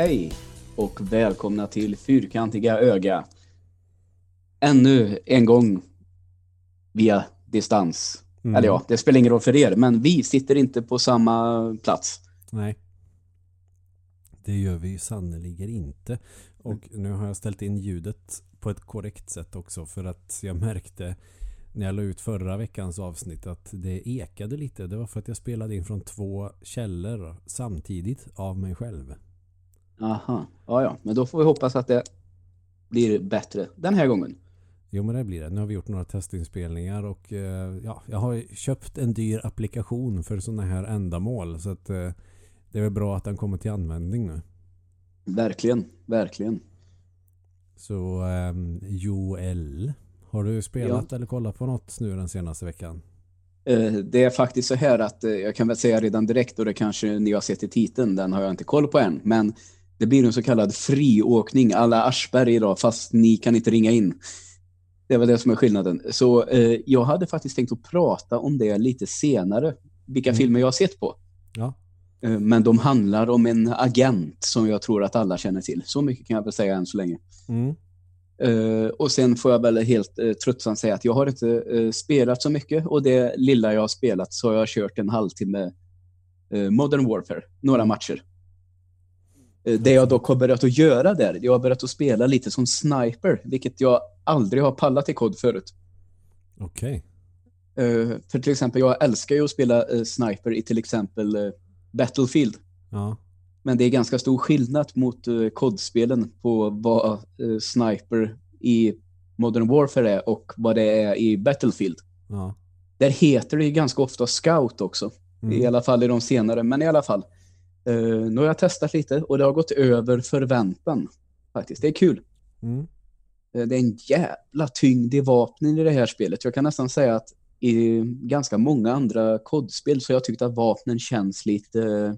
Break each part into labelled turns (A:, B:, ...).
A: Hej och välkomna till Fyrkantiga öga. Ännu en gång via distans.
B: Mm.
A: Eller ja, det spelar ingen roll för er, men vi sitter inte på samma plats.
B: Nej. Det gör vi ju sannoliken inte. Och nu har jag ställt in ljudet på ett korrekt sätt också för att jag märkte när jag la ut förra veckans avsnitt att det ekade lite. Det var för att jag spelade in från två källor samtidigt av mig själv.
A: Aha, ja ja, men då får vi hoppas att det blir bättre den här gången.
B: Jo men det blir det. Nu har vi gjort några testinspelningar och eh, ja, jag har köpt en dyr applikation för sådana här ändamål så att eh, det är väl bra att den kommer till användning nu.
A: Verkligen, verkligen.
B: Så ehm, Joel, har du spelat eller kollat på något nu den senaste veckan?
A: Eh, Det är faktiskt så här att jag kan väl säga redan direkt och det kanske ni har sett i titeln, den har jag inte koll på än, men det blir en så kallad friåkning alla Aschberg idag fast ni kan inte ringa in. Det är väl det som är skillnaden. Så eh, jag hade faktiskt tänkt att prata om det lite senare, vilka
B: Mm.
A: filmer jag har sett på.
B: Ja.
A: Eh, men de handlar om en agent som jag tror att alla känner till. Så mycket kan jag väl säga än så länge.
B: Mm.
A: Eh, och sen får jag väl helt uh, tröttsamt säga att jag har inte eh, spelat så mycket och det lilla jag har spelat så har jag kört en halvtimme eh, Modern Warfare, några matcher. Eh, det jag dock har börjat att göra där, jag har börjat att spela lite som sniper, vilket jag aldrig har pallat i kod förut.
B: Okej.
A: Eh, för till exempel, jag älskar ju att spela eh, sniper i till exempel Battlefield.
B: Ja.
A: Men det är ganska stor skillnad mot uh, kodspelen på vad Sniper i Modern Warfare är och vad det är i Battlefield.
B: Ja.
A: Där heter det ju ganska ofta Scout också.
B: Mm.
A: I alla fall i de senare, men i alla fall. Uh, nu har jag testat lite och det har gått över förväntan. Faktiskt, det är kul.
B: Mm.
A: Eh, Det är en jävla tyngd i vapnen i det här spelet. Jag kan nästan säga att i ganska många andra kodspel så har jag tyckt att vapnen känns lite,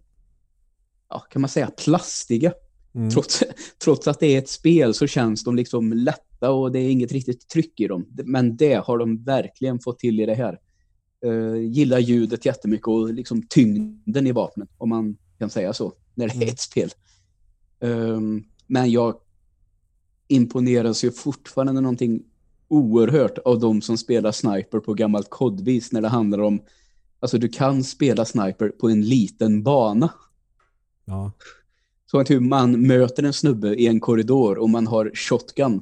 A: ja, kan man säga, plastiga.
B: Mm.
A: Trots, trots att det är ett spel så känns de liksom lätta och det är inget riktigt tryck i dem. Men det har de verkligen fått till i det här. Uh, gillar ljudet jättemycket och liksom tyngden i vapnen, om man kan säga så, när det är
B: Mm.
A: ett spel. Um, men jag imponeras ju fortfarande någonting oerhört av de som spelar sniper på gammalt kodvis när det handlar om, alltså du kan spela sniper på en liten bana.
B: Ja.
A: Så att hur man möter en snubbe i en korridor och man har shotgun.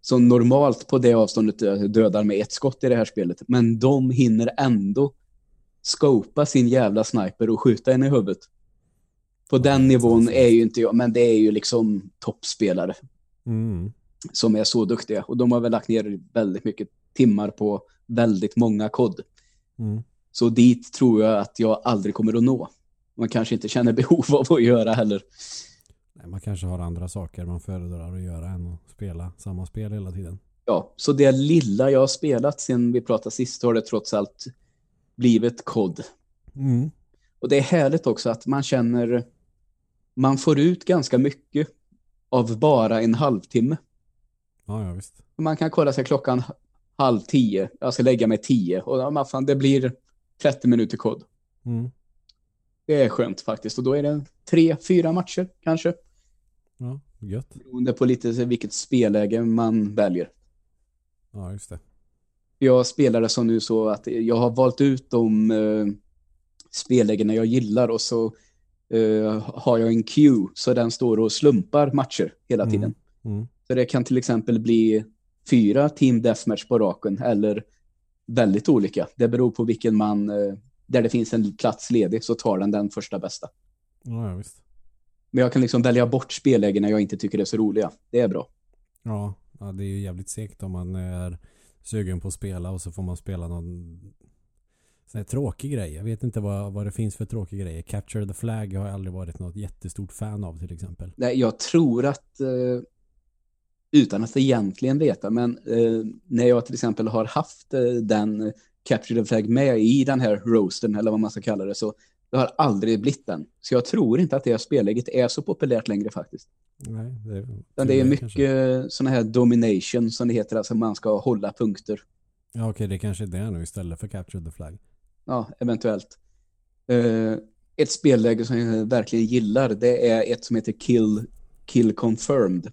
A: Som normalt på det avståndet eh, dödar med ett skott i det här spelet. Men de hinner ändå skopa sin jävla sniper och skjuta en i huvudet. På den nivån är ju inte jag, men det är ju liksom toppspelare
B: Mm.
A: som är så duktiga. Och de har väl lagt ner väldigt mycket timmar på väldigt många kod.
B: Mm.
A: Så dit tror jag att jag aldrig kommer att nå. Man kanske inte känner behov av att göra heller.
B: Nej, man kanske har andra saker man föredrar att göra än att spela samma spel hela tiden.
A: Ja, så det lilla jag har spelat sen vi pratade sist har det trots allt blivit kod.
B: Mm.
A: Och det är härligt också att man känner man får ut ganska mycket av bara en halvtimme.
B: Ja, ja visst.
A: Man kan kolla sig klockan halv tio, jag ska lägga mig tio och ja, fan, det blir 30 minuter kod.
B: Mm.
A: Det är skönt faktiskt och då är det tre, fyra matcher kanske.
B: Ja, gött.
A: Beroende på lite vilket spelläge man väljer.
B: Ja, just det.
A: Jag spelar det som nu så att jag har valt ut de uh, spellägena jag gillar och så eh, har jag en queue så den står och slumpar matcher hela
B: Mm.
A: tiden.
B: Mm.
A: Så det kan till exempel bli fyra team deathmatch på raken eller väldigt olika. Det beror på vilken man, eh, där det finns en plats ledig så tar den den första bästa.
B: Ja, ja, visst.
A: Men jag kan liksom välja bort spellägen när jag inte tycker det är så roliga. Det är bra.
B: Ja, ja, det är ju jävligt segt om man är sugen på att spela och så får man spela någon sån här tråkig grej. Jag vet inte vad, vad det finns för tråkiga grejer. Capture the flag har jag aldrig varit något jättestort fan av till exempel.
A: Nej, jag tror att, eh, utan att egentligen veta, men eh, när jag till exempel har haft eh, den Capture the Flag med i den här roasten, eller vad man ska kalla det, så det har aldrig blivit den. Så jag tror inte att det här spelläget är så populärt längre faktiskt.
B: Nej, det,
A: Men det är
B: tur
A: mycket sådana här domination som det heter, alltså man ska hålla punkter.
B: Ja, okej, det kanske är det nu istället för Capture the flag.
A: Ja, eventuellt. Eh, ett spelläge som jag verkligen gillar det är ett som heter Kill, Kill Confirmed.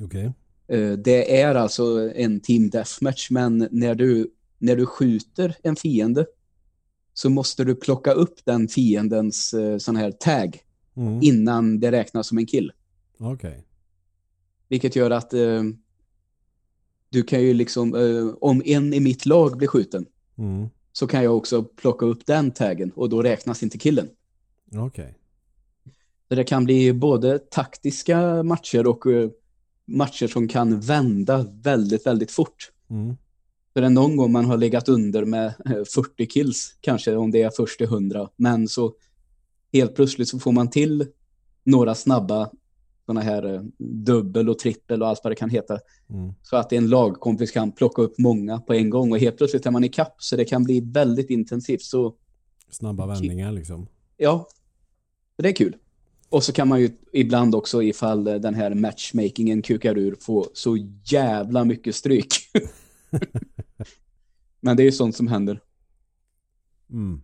B: Okej.
A: Eh, Det är alltså en team deathmatch men när du, när du skjuter en fiende så måste du plocka upp den fiendens eh, sån här tag
B: Mm.
A: innan det räknas som en kill.
B: Okej.
A: Vilket gör att eh, du kan ju liksom, eh, om en i mitt lag blir skjuten
B: Mm.
A: så kan jag också plocka upp den taggen och då räknas inte killen.
B: Okej.
A: Så det kan bli både taktiska matcher och eh, matcher som kan vända väldigt, väldigt fort.
B: Mm.
A: För det är någon gång man har legat under med eh, 40 kills, kanske om det är först till 100. Men så helt plötsligt så får man till några snabba sådana här eh, dubbel och trippel och allt vad det kan heta.
B: Mm.
A: Så att en lagkompis kan plocka upp många på en gång och helt plötsligt är man i kapp så det kan bli väldigt intensivt. Så
B: Snabba vändningar liksom.
A: ja, det är kul. Och så kan man ju ibland också ifall eh, den här matchmakingen kukar ur få så jävla mycket stryk. Men det är ju sånt som händer.
B: Mm.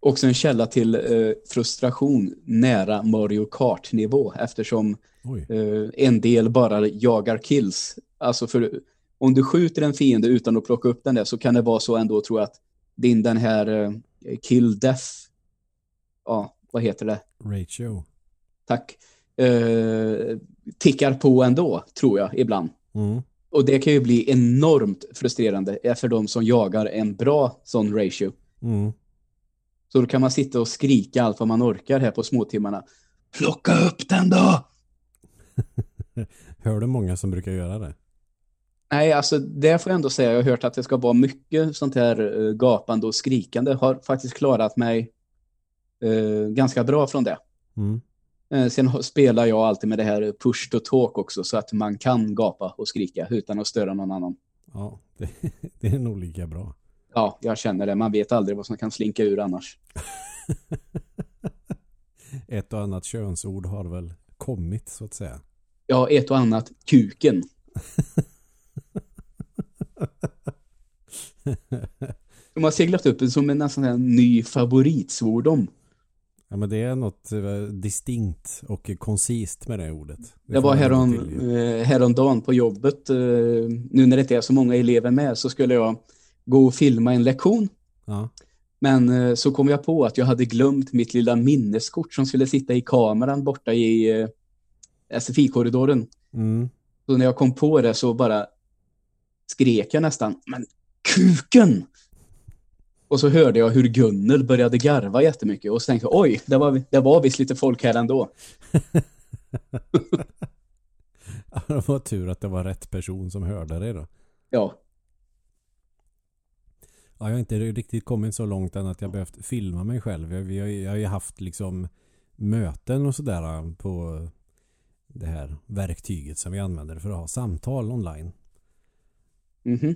A: Också en källa till eh, frustration nära Mario Kart-nivå eftersom eh, en del bara jagar kills. Alltså för om du skjuter en fiende utan att plocka upp den där så kan det vara så ändå tror jag att din den här eh, kill death, ja vad heter det?
B: Ratio.
A: Tack. Eh, tickar på ändå tror jag ibland.
B: Mm.
A: Och det kan ju bli enormt frustrerande eh, för de som jagar en bra sån ratio.
B: Mm.
A: Så då kan man sitta och skrika allt vad man orkar här på småtimmarna. Plocka upp den då!
B: Hör du många som brukar göra det?
A: Nej, alltså det får jag ändå säga. Jag har hört att det ska vara mycket sånt här eh, gapande och skrikande. Har faktiskt klarat mig eh, ganska bra från det.
B: Mm.
A: Eh, sen spelar jag alltid med det här push to talk också så att man kan gapa och skrika utan att störa någon annan.
B: Ja, det, det är nog lika bra.
A: Ja, jag känner det. Man vet aldrig vad som kan slinka ur annars.
B: Ett och annat könsord har väl kommit så att säga.
A: Ja, ett och annat kuken. De har seglat upp som en nästan en ny favoritsvordom.
B: Ja men det är något eh, distinkt och koncist med det ordet.
A: Det
B: får
A: var härom, eh, häromdagen på jobbet, eh, nu när det inte är så många elever med, så skulle jag gå och filma en lektion.
B: Ja.
A: Men så kom jag på att jag hade glömt mitt lilla minneskort som skulle sitta i kameran borta i SFI-korridoren.
B: Mm.
A: Så när jag kom på det så bara skrek jag nästan, men kuken! Och så hörde jag hur Gunnel började garva jättemycket och så tänkte jag, oj, det var, det var visst lite folk här ändå.
B: Ja, det var tur att det var rätt person som hörde det då.
A: Ja,
B: Ja, jag har inte riktigt kommit så långt än att jag behövt filma mig själv. Jag, vi har, ju- jag har ju haft liksom möten och sådär på det här verktyget som vi använder för att ha samtal online.
A: mhm.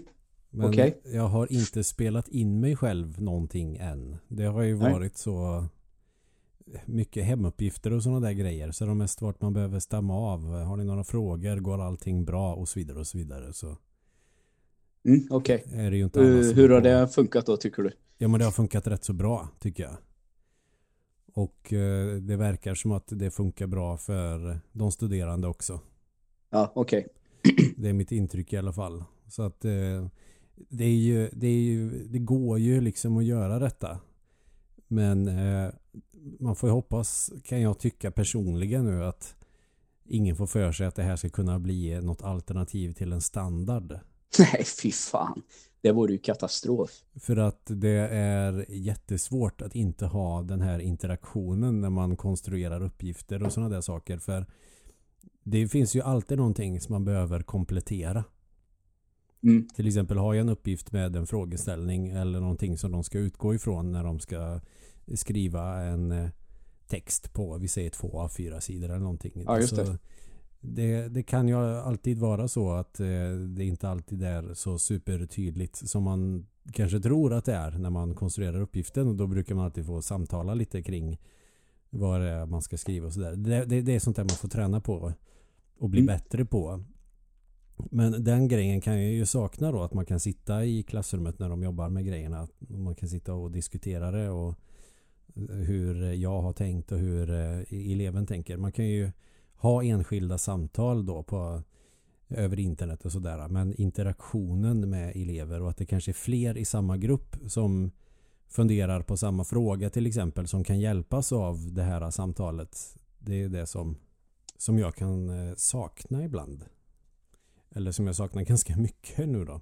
B: Men
A: Okej.
B: jag har inte spelat in mig själv någonting än. Det har ju
A: Nej.
B: varit så mycket hemuppgifter och sådana där grejer. Så det har mest varit man behöver stämma av. Har ni några frågor? Går allting bra? Och så vidare och så vidare. Så
A: Mm, Okej. Eh,
B: som
A: hur har det funkat då, tycker du?
B: Ja men det har funkat rätt så bra tycker jag. Och eh, det verkar som att det funkar bra för de studerande också.
A: Ja, okej.
B: Det är mitt intryck i alla fall. Så att eh, det är ju, det är ju, det går ju liksom att göra detta. Men eh, man får ju hoppas, kan jag tycka personligen nu, att ingen får för sig att det här ska kunna bli något alternativ till en standard.
A: Nej, fy fan. Det vore ju katastrof.
B: För att det är jättesvårt att inte ha den här interaktionen när man konstruerar uppgifter och sådana där saker. För det finns ju alltid någonting som man behöver komplettera.
A: Mm.
B: Till exempel har jag en uppgift med en frågeställning eller någonting som de ska utgå ifrån när de ska skriva en eh, text på, vi säger två av fyra sidor eller någonting.
A: Ja, just det.
B: Så det. Det kan ju alltid vara så att eh, det inte alltid är så supertydligt som man kanske tror att det är när man konstruerar uppgiften och då brukar man alltid få samtala lite kring vad det är man ska skriva och sådär. Det, det, det är sånt där man får träna på och bli
A: Mm.
B: bättre på. Men den grejen kan jag ju sakna då att man kan sitta i klassrummet när de jobbar med grejerna. Man kan sitta och diskutera det och eh, hur jag har tänkt och hur eh, eleven tänker. Man kan ju ha enskilda samtal då på över internet och sådär. Men interaktionen med elever och att det kanske är fler i samma grupp som funderar på samma fråga till exempel som kan hjälpas av det här samtalet. Det är det som, som jag kan eh, sakna ibland. Eller som jag saknar ganska mycket nu då.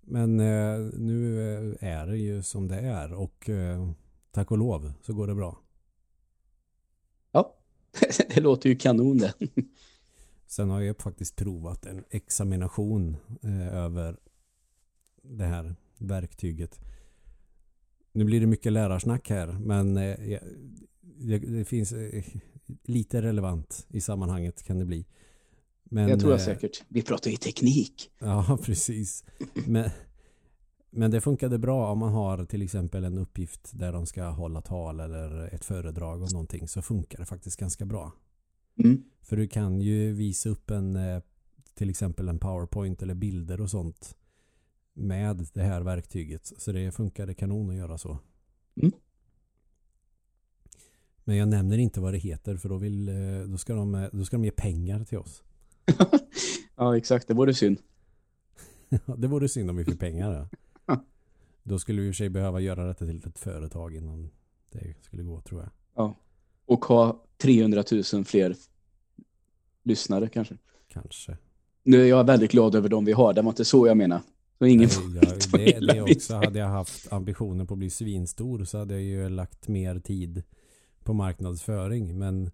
B: Men eh, nu eh, är det ju som det är och eh, tack och lov så går det bra.
A: Ja, det låter ju kanon det.
B: Sen har jag faktiskt provat en examination eh, över det här verktyget. Nu blir det mycket lärarsnack här men eh, det, det, finns eh, lite relevant i sammanhanget kan det bli.
A: Men, det tror jag säkert. Vi pratar ju teknik.
B: Ja, precis. Men, men det funkade bra om man har till exempel en uppgift där de ska hålla tal eller ett föredrag och någonting så funkar det faktiskt ganska bra.
A: Mm.
B: För du kan ju visa upp en eh, till exempel en powerpoint eller bilder och sånt med det här verktyget. Så det funkade kanon att göra så.
A: Mm.
B: Men jag nämner inte vad det heter för då, vill, eh, då, ska de, eh, då ska de ge pengar till oss.
A: ja, exakt. Det vore synd.
B: det vore synd om vi fick pengar. Ja. då skulle vi i och för sig behöva göra detta till ett företag innan det skulle gå, tror jag.
A: Ja. Och ha 300 000 fler lyssnare kanske.
B: Kanske.
A: Nu är jag väldigt glad över de vi har. Det var inte så jag menar. Så ingen
B: Nej, jag, det, det också. Hade jag haft ambitionen på att bli svinstor så hade jag ju lagt mer tid på marknadsföring. Men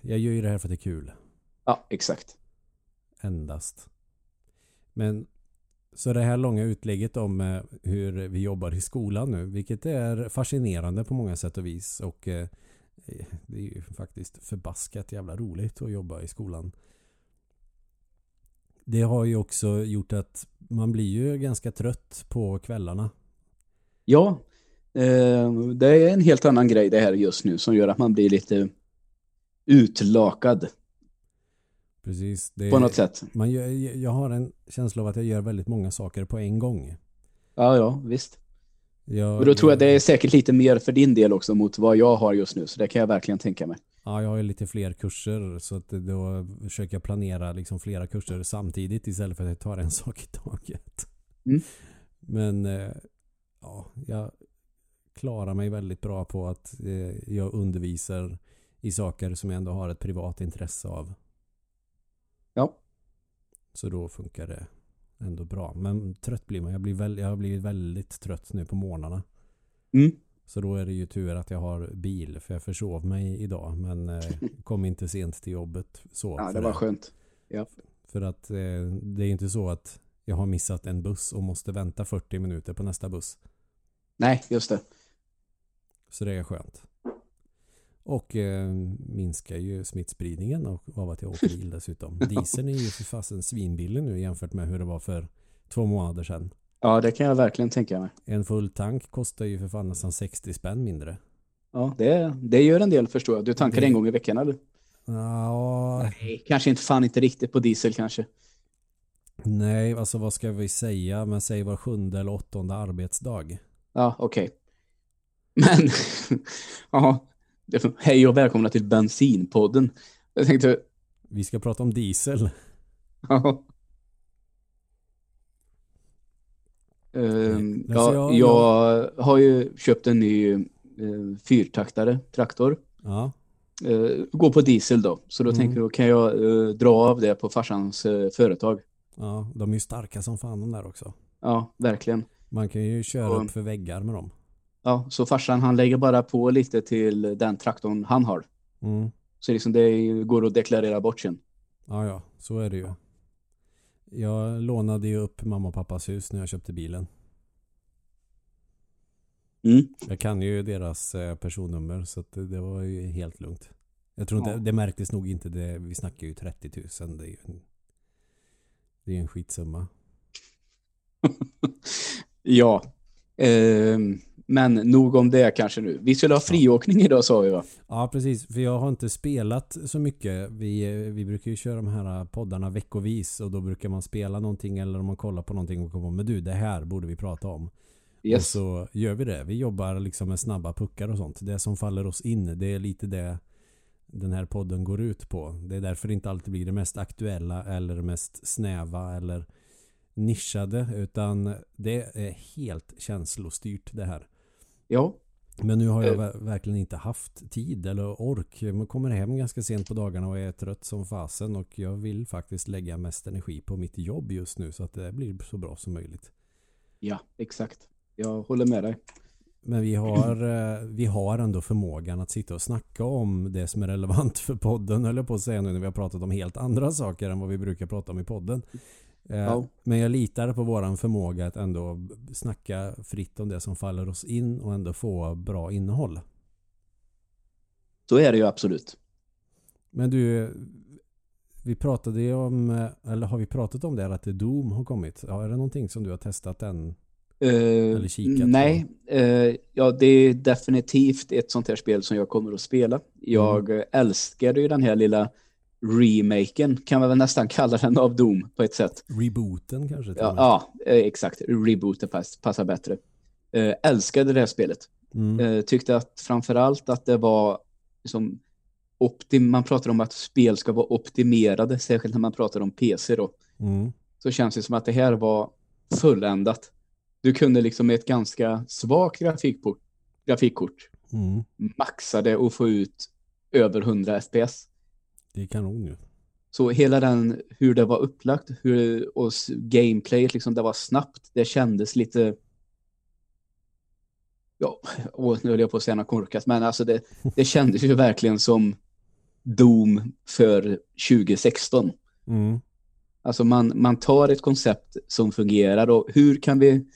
B: jag gör ju det här för att det är kul.
A: Ja, exakt.
B: Endast. Men så det här långa utlägget om eh, hur vi jobbar i skolan nu, vilket är fascinerande på många sätt och vis. Och eh, det är ju faktiskt förbaskat jävla roligt att jobba i skolan. Det har ju också gjort att man blir ju ganska trött på kvällarna.
A: Ja, eh, det är en helt annan grej det här just nu som gör att man blir lite utlakad.
B: Precis.
A: på något sätt.
B: Man gör, jag har en känsla av att jag gör väldigt många saker på en gång.
A: Ja, ja, visst.
B: Jag,
A: och då tror jag det är säkert lite mer för din del också mot vad jag har just nu. Så det kan jag verkligen tänka mig.
B: Ja, jag har ju lite fler kurser så att då försöker jag planera liksom flera kurser samtidigt istället för att jag tar en sak i taget.
A: Mm.
B: Men eh, ja, jag klarar mig väldigt bra på att eh, jag undervisar i saker som jag ändå har ett privat intresse av.
A: Ja.
B: Så då funkar det ändå bra. Men trött blir man. Jag, blir väl, jag har blivit väldigt trött nu på morgnarna.
A: Mm.
B: Så då är det ju tur att jag har bil. För jag försov mig idag. Men eh, kom inte sent till jobbet. Så,
A: ja, det var det. skönt. Ja.
B: För att eh, det är inte så att jag har missat en buss och måste vänta 40 minuter på nästa buss.
A: Nej, just det.
B: Så det är skönt. Och eh, minskar ju smittspridningen av att jag åker bil dessutom. Dieseln är ju för fasen svinbillig nu jämfört med hur det var för två månader sedan.
A: Ja, det kan jag verkligen tänka mig.
B: En full tank kostar ju för fan nästan 60 spänn mindre.
A: Ja, det, det gör en del förstår jag. Du tankar det... en gång i veckan eller?
B: Ja...
A: Nej, kanske inte fan inte riktigt på diesel kanske.
B: Nej, alltså vad ska vi säga? Men säg var sjunde eller åttonde arbetsdag.
A: Ja, okej. Okay. Men, ja, Hej och välkomna till Bensinpodden. Jag tänkte...
B: Vi ska prata om diesel.
A: Ja. Uh, ja, jag, jag, har ju köpt en ny uh, fyrtaktare traktor.
B: Ja.
A: Uh, går på diesel då. Så då mm. tänker jag, kan jag uh, dra av det på farsans företag.
B: Ja, de är ju starka som fan de där också.
A: Ja, verkligen.
B: Man kan ju köra Och, upp för väggar med dem.
A: Ja, så farsan han lägger bara på lite till den traktorn han har.
B: Mm.
A: Så liksom det går att deklarera bort sen.
B: Ja, ja, så är det ju. Jag lånade ju upp mamma och pappas hus när jag köpte bilen.
A: Mm.
B: Jag kan ju deras eh, personnummer så det, det, var ju helt lugnt. Jag tror inte, ja. det märktes nog inte det. Vi snackar ju 30 000. Det är ju en, det är en skitsumma.
A: ja. Um men nog om det kanske nu. Vi skulle ha friåkning idag sa vi va?
B: Ja precis, för jag har inte spelat så mycket. Vi, vi brukar ju köra de här poddarna veckovis och då brukar man spela någonting eller om man kollar på någonting och kommer på men du det här borde vi prata om. Yes. Och så gör vi det. Vi jobbar liksom med snabba puckar och sånt. Det som faller oss in, det är lite det den här podden går ut på. Det är därför det inte alltid blir det mest aktuella eller det mest snäva eller nischade utan det är helt känslostyrt det här.
A: Ja.
B: Men nu har jag uh, verkligen inte haft tid eller ork. Jag kommer hem ganska sent på dagarna och är trött som fasen och jag vill faktiskt lägga mest energi på mitt jobb just nu så att det blir så bra som möjligt.
A: Ja, exakt. Jag håller med dig.
B: Men vi har, eh, vi har ändå förmågan att sitta och snacka om det som är relevant för podden, eller på att säga nu när vi har pratat om helt andra saker än vad vi brukar prata om i podden. Eh, ja. Men jag litar på våran förmåga att ändå snacka fritt om det som faller oss in och ändå få bra innehåll.
A: Så är det ju absolut.
B: Men du, vi pratade ju om, eller har vi pratat om det att det Doom har kommit? Ja, är det någonting som du har testat än?
A: Uh, Eller kikat nej, uh, ja, det är definitivt ett sånt här spel som jag kommer att spela. Jag mm. älskade ju den här lilla remaken, kan man väl nästan kalla den av Doom på ett sätt.
B: Rebooten kanske?
A: Ja, ja, eh, exakt. Rebooten pass, passar bättre. Uh, älskade det här spelet. Mm. tyckte att framförallt att det var liksom optim man pratar om att spel ska vara optimerade, särskilt när man pratar om PC då. Mm. Så känns det som att det här var fulländat du kunde liksom med ett ganska svagt grafikkort, grafikkort mm. maxa det och få ut över 100 fps.
B: Det är kanon ju.
A: Så hela den, hur det var upplagt, hur, och gameplayet, liksom, det var snabbt. Det kändes lite... Ja, och nu höll jag på att säga något korkat, men alltså det, det kändes ju verkligen som Doom för 2016. Mm. Alltså man, man tar ett koncept som fungerar och hur kan vi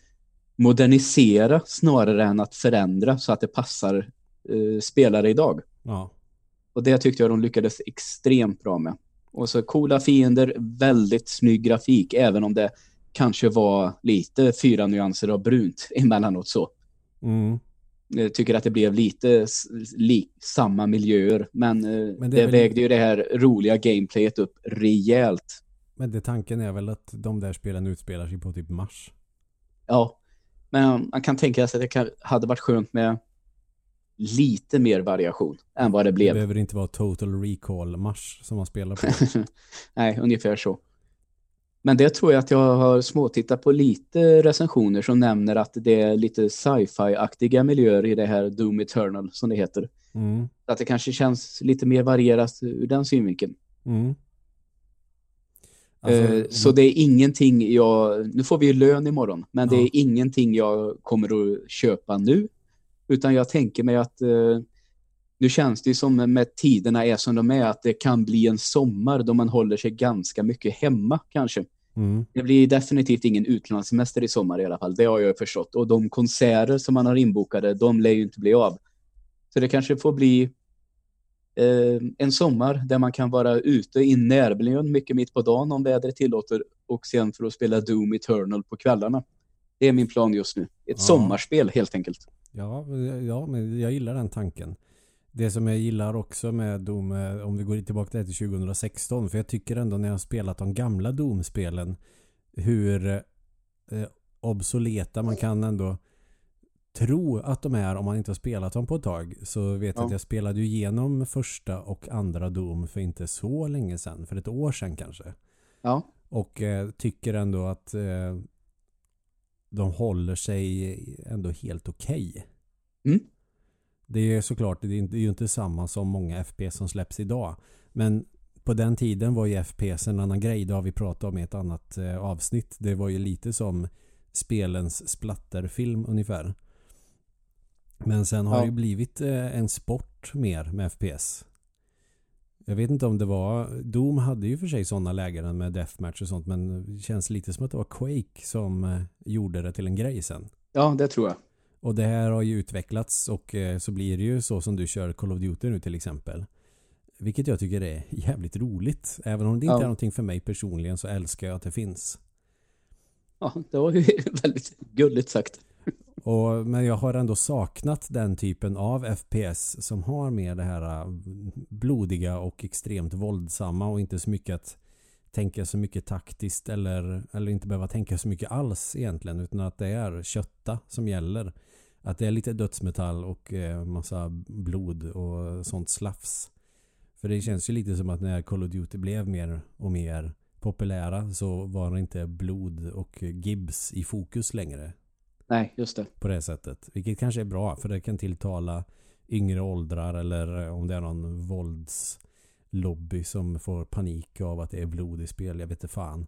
A: modernisera snarare än att förändra så att det passar eh, spelare idag. Ja. Och det tyckte jag de lyckades extremt bra med. Och så coola fiender, väldigt snygg grafik, även om det kanske var lite fyra nyanser av brunt emellanåt så. Mm. Jag tycker att det blev lite li samma miljöer, men, eh, men det, det vägde ju det här roliga gameplayet upp rejält.
B: Men det tanken är väl att de där spelen utspelar sig på typ mars?
A: Ja, men man kan tänka sig att det hade varit skönt med lite mer variation än vad det blev. Det
B: behöver inte vara Total Recall-mars som man spelar på.
A: Nej, ungefär så. Men det tror jag att jag har småtittat på lite recensioner som nämner att det är lite sci-fi-aktiga miljöer i det här Doom Eternal som det heter. Mm. Att det kanske känns lite mer varierat ur den synvinkeln. Mm. Alltså, eh, så det är ingenting jag, nu får vi ju lön imorgon, men ja. det är ingenting jag kommer att köpa nu. Utan jag tänker mig att eh, nu känns det som med tiderna är som de är, att det kan bli en sommar då man håller sig ganska mycket hemma kanske. Mm. Det blir definitivt ingen utlandssemester i sommar i alla fall, det har jag förstått. Och de konserter som man har inbokade, de lär ju inte bli av. Så det kanske får bli eh, en sommar där man kan vara ute i närmiljön mycket mitt på dagen om vädret tillåter och sen för att spela Doom Eternal på kvällarna. Det är min plan just nu. Ett ja. sommarspel helt enkelt.
B: Ja, ja, men jag gillar den tanken. Det som jag gillar också med Doom, eh, om vi går tillbaka till 2016, för jag tycker ändå när jag har spelat de gamla Doom-spelen hur eh, obsoleta man kan ändå tro att de är om man inte har spelat dem på ett tag. Så vet jag att jag spelade ju igenom första och andra Doom för inte så länge sedan. För ett år sedan kanske.
A: Ja.
B: Och eh, tycker ändå att eh, de håller sig ändå helt okej. Okay. Mm. Det är såklart, det är ju inte samma som många FPS som släpps idag. Men på den tiden var ju FPS en annan grej. Det har vi pratat om i ett annat eh, avsnitt. Det var ju lite som spelens splatterfilm ungefär. Men sen har ja. det ju blivit eh, en sport mer med FPS. Jag vet inte om det var... Doom hade ju för sig sådana lägen med deathmatch och sånt men det känns lite som att det var Quake som eh, gjorde det till en grej sen.
A: Ja, det tror jag.
B: Och det här har ju utvecklats och eh, så blir det ju så som du kör Call of Duty nu till exempel. Vilket jag tycker är jävligt roligt. Även om det inte ja. är någonting för mig personligen så älskar jag att det finns.
A: Ja, det var ju väldigt gulligt sagt.
B: Och, men jag har ändå saknat den typen av FPS som har mer det här äh, blodiga och extremt våldsamma och inte så mycket att tänka så mycket taktiskt eller, eller inte behöva tänka så mycket alls egentligen utan att det är kötta som gäller. Att det är lite dödsmetall och eh, massa blod och sånt slafs. För det känns ju lite som att när Call of Duty blev mer och mer populära så var det inte blod och äh, Gibs i fokus längre.
A: Nej, just det.
B: På det sättet. Vilket kanske är bra för det kan tilltala yngre åldrar eller om det är någon våldslobby som får panik av att det är blod i spel. Jag vet inte fan.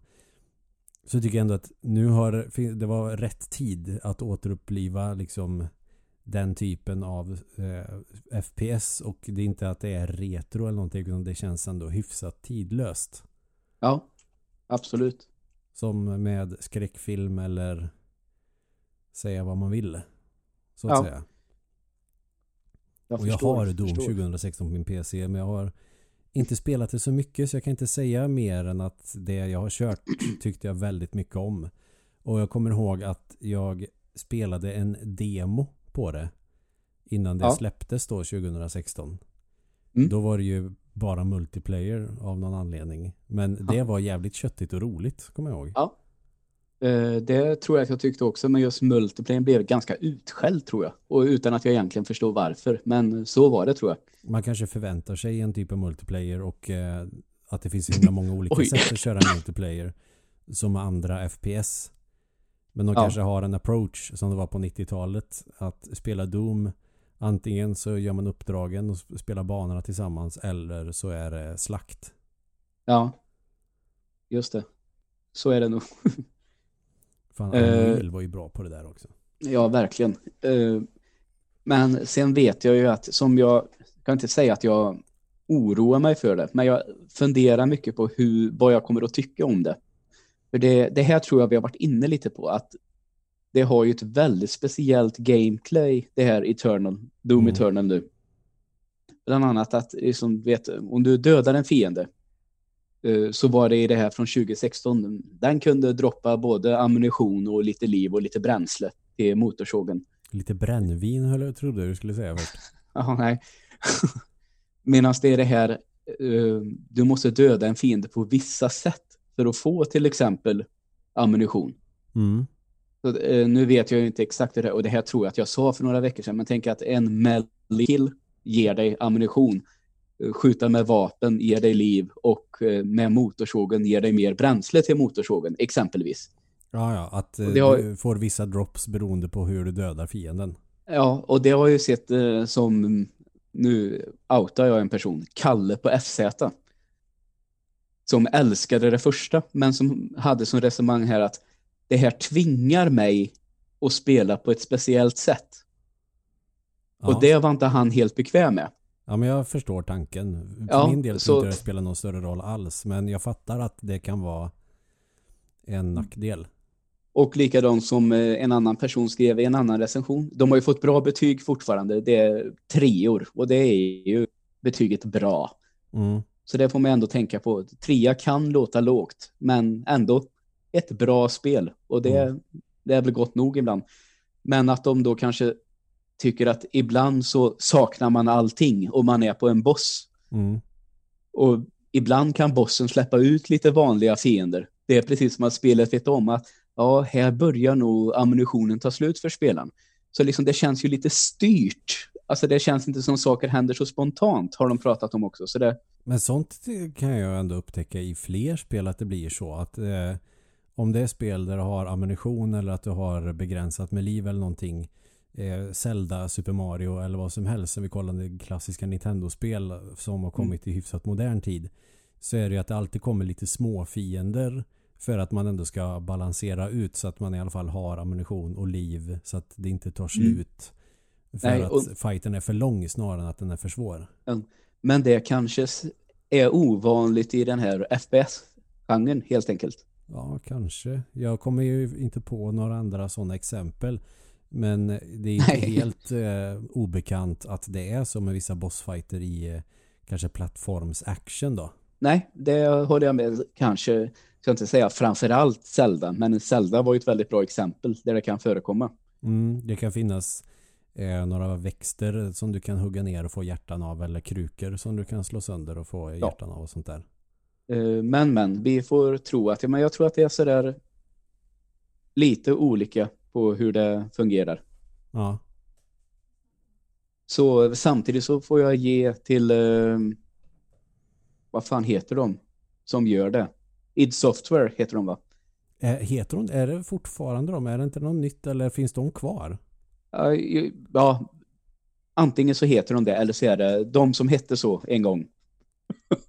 B: Så tycker jag ändå att nu har det var rätt tid att återuppliva liksom den typen av eh, FPS och det är inte att det är retro eller någonting utan det känns ändå hyfsat tidlöst.
A: Ja, absolut.
B: Som med skräckfilm eller säga vad man vill. Så att
A: Ja.
B: säga.
A: Jag
B: och jag
A: förstår,
B: har Doom
A: förstår.
B: 2016 på min PC men jag har inte spelat det så mycket så jag kan inte säga mer än att det jag har kört tyckte jag väldigt mycket om. Och jag kommer ihåg att jag spelade en demo på det innan det
A: Ja.
B: släpptes då 2016.
A: Mm.
B: Då var det ju bara multiplayer av någon anledning. Men det
A: Ja.
B: var jävligt köttigt och roligt, kommer jag ihåg.
A: Ja. Eh, Det tror jag att jag tyckte också, men just multiplayer blev ganska utskälld tror jag. Och utan att jag egentligen förstår varför. Men så var det tror jag.
B: Man kanske förväntar sig en typ av multiplayer och eh, att det finns så himla många olika sätt att köra multiplayer som andra FPS. Men de
A: Ja.
B: kanske har en approach som det var på 90-talet att spela Doom antingen så gör man uppdragen och spelar banorna tillsammans eller så är det slakt.
A: Ja. Just det. Så är det nog.
B: Fan,
A: Eh.
B: Unreal var ju bra på det där också.
A: Ja, verkligen. Eh, Men sen vet jag ju att som jag kan inte säga att jag oroar mig för det, men jag funderar mycket på hur, vad jag kommer att tycka om det. För det, det här tror jag vi har varit inne lite på, att det har ju ett väldigt speciellt gameplay, det här Eternal, Doom
B: Mm.
A: Eternal nu. Bland annat att, liksom, vet, om du dödar en fiende, så var det i det här från 2016, den kunde droppa både ammunition och lite liv och lite bränsle till motorsågen.
B: Lite brännvin höll jag trodde du skulle säga först.
A: Jaha, nej. Medan det är det här, eh, du måste döda en fiende på vissa sätt för att få till exempel ammunition.
B: Mm.
A: Så, eh, nu vet jag ju inte exakt det här, och det här tror jag att jag sa för några veckor sedan, men tänk att en melee kill ger dig ammunition. Eh, Skjuta med vapen ger dig liv och eh, med motorsågen ger dig mer bränsle till motorsågen, exempelvis.
B: Ja, ja. Att eh,
A: har-
B: du får vissa drops beroende på hur du dödar fienden.
A: Ja, och det har jag ju sett som, nu outar jag en person, Kalle på FZ. Som älskade det första, men som hade som resonemang här att det här tvingar mig att spela på ett speciellt sätt.
B: Ja.
A: Och det var inte han helt bekväm med.
B: Ja, men jag förstår tanken. För
A: Ja,
B: min del
A: så-
B: inte det spelar någon större roll alls. Men jag fattar att det kan vara en nackdel.
A: Och likadant som eh, en annan person skrev i en annan recension. De har ju fått bra betyg fortfarande. Det är treor och det är ju betyget bra.
B: Mm.
A: Så det får man ändå tänka på. Trea kan låta lågt, men ändå ett bra spel. Och det,
B: Mm.
A: det är väl gott nog ibland. Men att de då kanske tycker att ibland så saknar man allting och man är på en boss.
B: Mm.
A: Och ibland kan bossen släppa ut lite vanliga fiender. Det är precis som att spelet vet om att ja, här börjar nog ammunitionen ta slut för spelaren. Så liksom det känns ju lite styrt. Alltså det känns inte som saker händer så spontant, har de pratat om också. Så det,
B: Men sånt kan jag ändå upptäcka i fler spel att det blir så. Att eh, om det är spel där du har ammunition eller att du har begränsat med liv eller någonting. Eh, Zelda, Super Mario eller vad som helst. Som vi kollade klassiska Nintendo-spel som har kommit i hyfsat modern tid. Så är det ju att det alltid kommer lite små fiender för att man ändå ska balansera ut så att man i alla fall har ammunition och liv så att det inte tar slut. För
A: Nej,
B: att
A: och-
B: fighten är för lång snarare än att den är för svår.
A: Men det kanske är ovanligt i den här FPS-genren helt enkelt.
B: Ja, kanske. Jag kommer ju inte på några andra sådana exempel. Men det är inte helt eh, obekant att det är så med vissa bossfighter i eh, kanske plattforms-action då.
A: Nej, det håller jag med. Kanske, ska inte säga framförallt Zelda, men Zelda var ju ett väldigt bra exempel där det kan förekomma.
B: Mm, det kan finnas eh, några växter som du kan hugga ner och få hjärtan av eller krukor som du kan slå sönder och få hjärtan av och sånt där.
A: Eh, Men, men, vi får tro att, men jag tror att det är sådär lite olika på hur det fungerar.
B: Ja.
A: Så samtidigt så får jag ge till, eh, vad fan heter de som gör det? id Software heter de va?
B: Är, heter hon, är det fortfarande de? Är det inte något nytt eller finns de kvar?
A: Ja, antingen så heter de det eller så är det de som hette så en gång.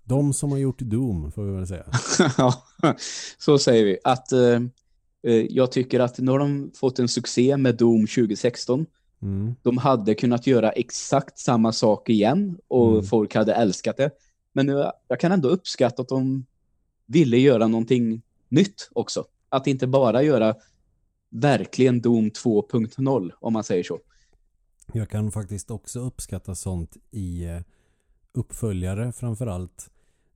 B: De som har gjort Doom får vi väl säga.
A: Ja, så säger vi. Att eh, jag tycker att nu har de fått en succé med Doom 2016.
B: Mm.
A: De hade kunnat göra exakt samma sak igen och
B: Mm.
A: folk hade älskat det. Men nu, jag kan ändå uppskatta att de ville göra någonting nytt också. Att inte bara göra verkligen Doom 2.0 om man säger så.
B: Jag kan faktiskt också uppskatta sånt i eh, uppföljare framförallt.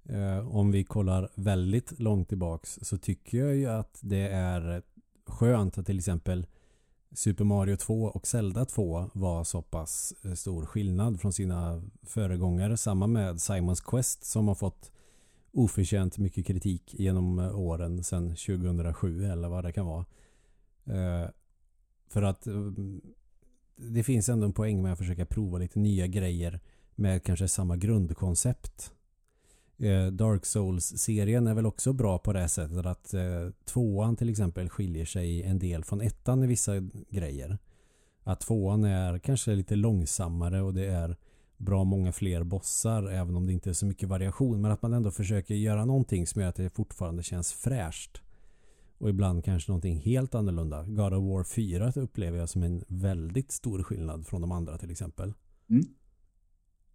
B: Eh, om vi kollar väldigt långt tillbaks så tycker jag ju att det är skönt att till exempel Super Mario 2 och Zelda 2 var så pass eh, stor skillnad från sina föregångare. Samma med Simons Quest som har fått oförtjänt mycket kritik genom eh, åren sedan 2007 eller vad det kan vara. Eh, för att det finns ändå en poäng med att försöka prova lite nya grejer med kanske samma grundkoncept. Eh, Dark Souls-serien är väl också bra på det sättet att eh, tvåan till exempel skiljer sig en del från ettan i vissa grejer. Att tvåan är kanske lite långsammare och det är bra många fler bossar även om det inte är så mycket variation men att man ändå försöker göra någonting som gör att det fortfarande känns fräscht. Och ibland kanske någonting helt annorlunda. God of War 4 upplever jag som en väldigt stor skillnad från de andra till exempel. Mm.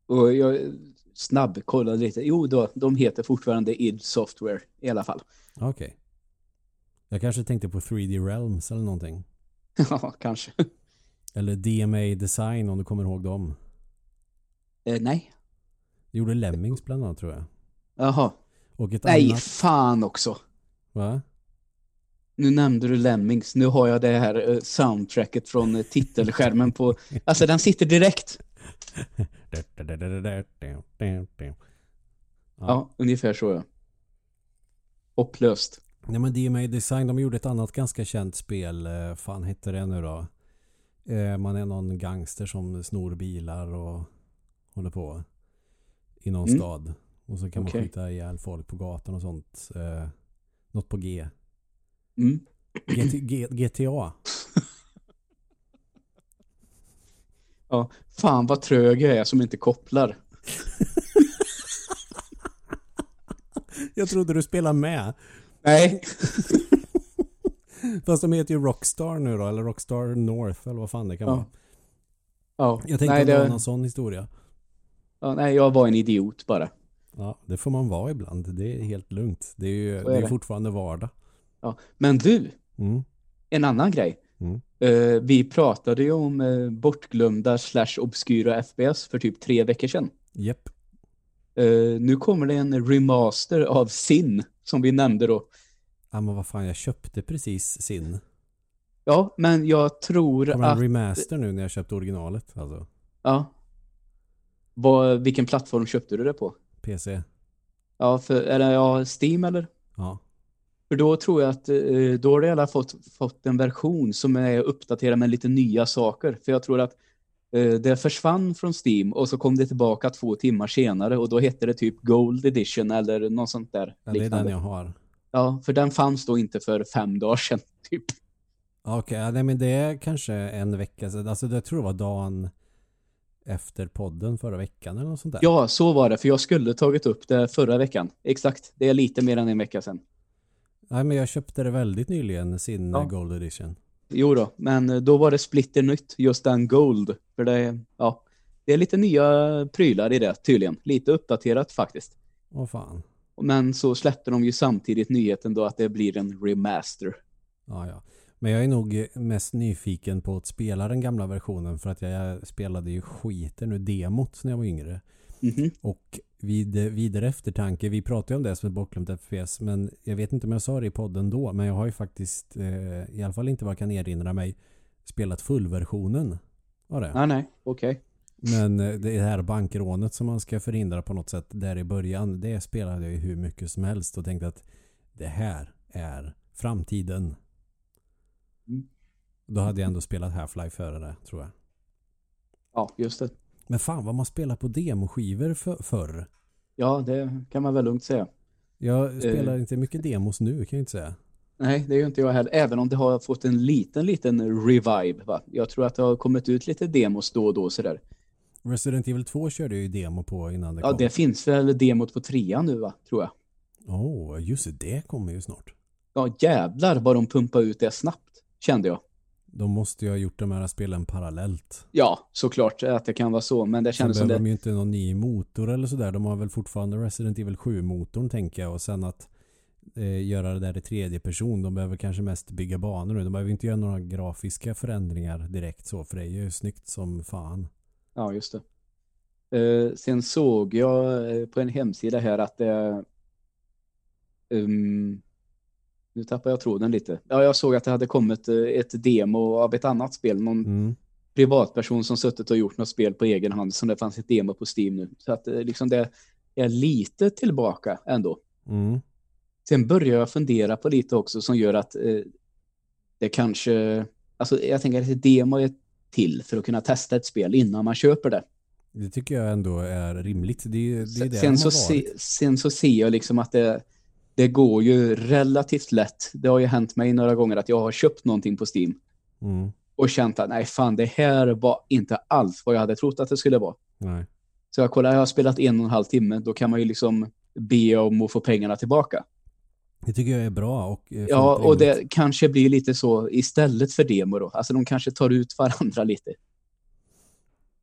A: Och jag snabb kollade lite. Jo, då, de heter fortfarande id Software i alla fall.
B: Okej. Jag kanske tänkte på 3D Realms eller någonting.
A: Ja, kanske.
B: Eller DMA Design om du kommer ihåg dem.
A: Eh, nej.
B: Det gjorde Lemmings bland annat tror jag.
A: Jaha.
B: Och ett
A: Nej,
B: annat...
A: fan också.
B: Va?
A: Nu nämnde du Lemmings. Nu har jag det här eh, soundtracket från eh, titelskärmen på... Alltså, den sitter direkt.
B: Ja.
A: Ja, ungefär så ja. Hopplöst.
B: Nej men DMA Design, de gjorde ett annat ganska känt spel. Eh, fan hette det nu då? Eh, man är någon gangster som snor bilar och håller på i någon
A: Mm.
B: stad. Och så kan man
A: Okej.
B: skjuta ihjäl folk på gatan och sånt. Eh, något på G.
A: Mm.
B: GTA.
A: Ja, fan vad trög jag är som inte kopplar.
B: Jag trodde du spelade med.
A: Nej.
B: Fast de heter ju Rockstar nu då, eller Rockstar North eller vad fan det kan
A: Ja.
B: vara.
A: Ja,
B: Jag tänkte
A: nej,
B: att det var någon sån historia.
A: ja, nej, jag var en idiot bara.
B: Ja, det får man vara ibland. Det är helt lugnt. Det är ju
A: är
B: det är
A: det.
B: fortfarande vardag.
A: Ja. Men du,
B: Mm.
A: en annan grej.
B: Mm.
A: Eh, vi pratade ju om eh, bortglömda slash obskyra FPS för typ tre veckor sedan.
B: Japp.
A: Eh, nu kommer det en remaster av Sin, som vi nämnde då.
B: Ja men vad fan, jag köpte precis sin.
A: Ja, men jag tror
B: Kommer en
A: att...
B: remaster nu när jag köpte originalet? Alltså
A: Ja. Vad, vilken plattform köpte du det på?
B: PC.
A: Ja, för, det ja, Steam eller?
B: Ja.
A: För då tror jag att eh, då har i alla fått, fått en version som är uppdaterad med lite nya saker. För jag tror att eh, det försvann från Steam och så kom det tillbaka två timmar senare och då hette det typ Gold Edition eller något sånt där.
B: ja det är den jag har.
A: Ja, för den fanns då inte för fem dagar sedan typ.
B: Okej, nej men det är kanske en vecka sedan. Alltså jag tror det var dagen efter podden förra veckan eller något sånt där.
A: Ja, så var det, för jag skulle tagit upp det förra veckan. Exakt, det är lite mer än en vecka sedan.
B: Nej men jag köpte det väldigt nyligen, sin
A: Ja.
B: eh, Gold Edition.
A: Jo då, men eh, då var det splitter nytt, just den Gold. För det, är- ja, det är lite nya prylar i det tydligen. Lite uppdaterat faktiskt.
B: Åh fan.
A: Men så släppte de ju samtidigt nyheten då att det blir en remaster.
B: Ja, ja. Men jag är nog mest nyfiken på att spela den gamla versionen för att jag spelade ju skiten ur demot när jag var yngre.
A: Mhm.
B: Och vid vidare eftertanke, vi pratade ju om det som ett bortglömt FPS men jag vet inte om jag sa det i podden då men jag har ju faktiskt eh, i alla fall inte vad jag kan erinra mig spelat fullversionen av det.
A: Nej, nej, okej.
B: Men eh, det här bankrånet som man ska förhindra på något sätt där i början, det spelade jag ju hur mycket som helst och tänkte att det här är framtiden.
A: Mm.
B: Då hade jag ändå spelat Half-Life före det, tror jag.
A: Ja, just det.
B: Men fan vad man spelar på demoskivor för, förr.
A: Ja, det kan man väl lugnt säga.
B: Jag spelar
A: Eh.
B: inte mycket demos nu kan jag inte säga.
A: Nej, det är ju inte jag heller. Även om det har fått en liten, liten revive. Va? Jag tror att det har kommit ut lite demos då och då sådär.
B: Resident Evil 2 körde jag ju demo på innan det
A: Ja,
B: kom.
A: det finns väl demot på trean nu va, tror jag.
B: Åh, oh, just det, det kommer ju snart.
A: Ja, jävlar vad de pumpar ut det snabbt, kände jag.
B: De måste ju ha gjort de här spelen parallellt.
A: Ja, såklart att det kan vara så, men det kändes som det...
B: de ju inte någon ny motor eller sådär. De har väl fortfarande Resident Evil 7-motorn tänker jag. Och sen att eh, göra det där i tredje person. De behöver kanske mest bygga banor nu. De behöver inte göra några grafiska förändringar direkt så. För det är ju snyggt som fan.
A: Ja, just det. Eh, sen såg jag eh, på en hemsida här att det... Um, nu tappar jag tråden lite. Ja, jag såg att det hade kommit eh, ett demo av ett annat spel. Någon
B: Mm.
A: privatperson som suttit och gjort något spel på egen hand som det fanns ett demo på Steam nu. Så att eh, liksom det är lite tillbaka ändå.
B: Mm.
A: Sen börjar jag fundera på lite också som gör att eh, det kanske, alltså jag tänker att ett demo är till för att kunna testa ett spel innan man köper det.
B: Det tycker jag ändå är rimligt. Det det, är det
A: sen, så se, sen så ser jag liksom att det, det går ju relativt lätt. Det har ju hänt mig några gånger att jag har köpt någonting på Steam
B: Mm.
A: och känt att nej fan det här var inte alls vad jag hade trott att det skulle vara.
B: Nej.
A: Så jag kollar, jag har spelat en och en halv timme, då kan man ju liksom be om att få pengarna tillbaka.
B: Det tycker jag är bra. Och, eh,
A: Ja, och det kanske blir lite så istället för demo då. Alltså de kanske tar ut varandra lite.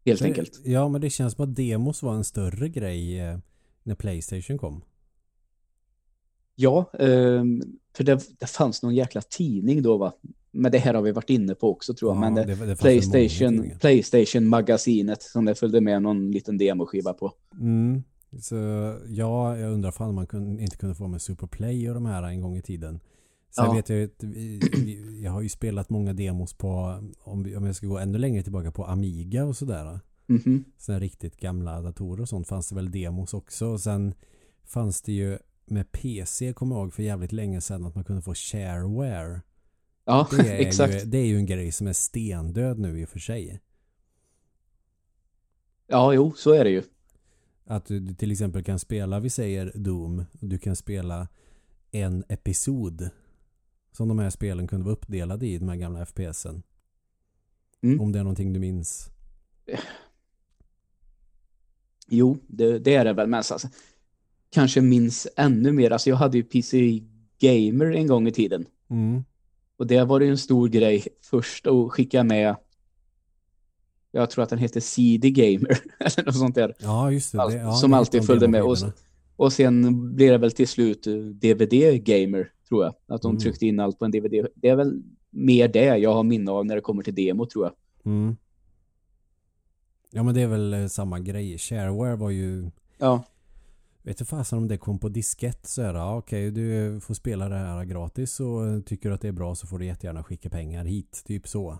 A: Helt
B: Så-
A: enkelt.
B: Ja, men det känns som att demos var en större grej eh, när Playstation kom.
A: Ja, ehm, för det, det fanns någon jäkla tidning då va. Men det här har vi varit inne på också tror jag. men det,
B: det, det
A: Playstation. Playstation-magasinet som det följde med någon liten demoskiva på.
B: Mm. Så ja, jag undrar fan om man kunde, inte kunde få med Superplay och de här en gång i tiden. Sen
A: Ja.
B: vet jag att jag har ju spelat många demos på, om, om jag ska gå ännu längre tillbaka på Amiga och sådär.
A: Mhm.
B: Sådana riktigt gamla datorer och sånt fanns det väl demos också. Och sen fanns det ju med PC, kommer jag ihåg för jävligt länge sedan att man kunde få shareware.
A: Ja,
B: Det är,
A: exakt.
B: Ju, det är ju en grej som är stendöd nu i och för sig.
A: Ja, jo, så är det ju.
B: Att du, till exempel kan spela, vi säger Doom, du kan spela en episod. Som de här spelen kunde vara uppdelade i, de här gamla FPSen.
A: Mm.
B: Om det är någonting du minns.
A: Jo, det, det är det väl. Men alltså, kanske minns ännu mer. Alltså jag hade ju PC Gamer en gång i tiden.
B: Mm.
A: Och det var det ju en stor grej först att skicka med jag tror att den heter CD Gamer eller något sånt där.
B: Ja, just det.
A: Allt-
B: ja,
A: som
B: det
A: alltid följde med.
B: demoskivorna.
A: Och sen blir det väl till slut eh, DVD Gamer tror jag. Att de
B: Mm.
A: tryckte in allt på en DVD. Det är väl mer det jag har minne av när det kommer till demo tror jag.
B: Mm. Ja, men det är väl eh, samma grej. Shareware var ju
A: Ja,
B: Vet du fasen om det kom på diskett så är det, ja, okej du får spela det här gratis och eh, tycker du att det är bra så får du jättegärna skicka pengar hit. Typ så.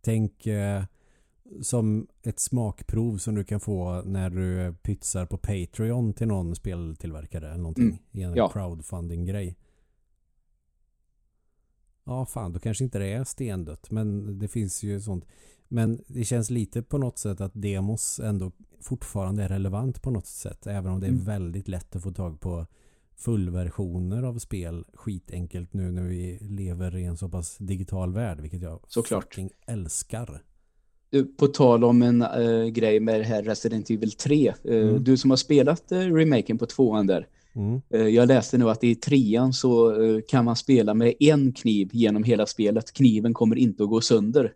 B: Tänk eh, som ett smakprov som du kan få när du pytsar på Patreon till någon speltillverkare eller någonting.
A: Mm,
B: I en
A: ja.
B: crowdfunding-grej. Ja, fan, då kanske inte det är stendött. Men det finns ju sånt. Men det känns lite på något sätt att demos ändå fortfarande är relevant på något sätt. Även om det är
A: Mm.
B: väldigt lätt att få tag på fullversioner av spel skitenkelt nu när vi lever i en så pass digital värld. Vilket jag
A: Såklart.
B: älskar.
A: På tal om en eh, grej med det här Resident Evil 3. eh,
B: Mm.
A: Du som har spelat uh, remaken på tvåan där.
B: Mm.
A: Jag läste nu att i trean så kan man spela med en kniv genom hela spelet. Kniven kommer inte att gå sönder.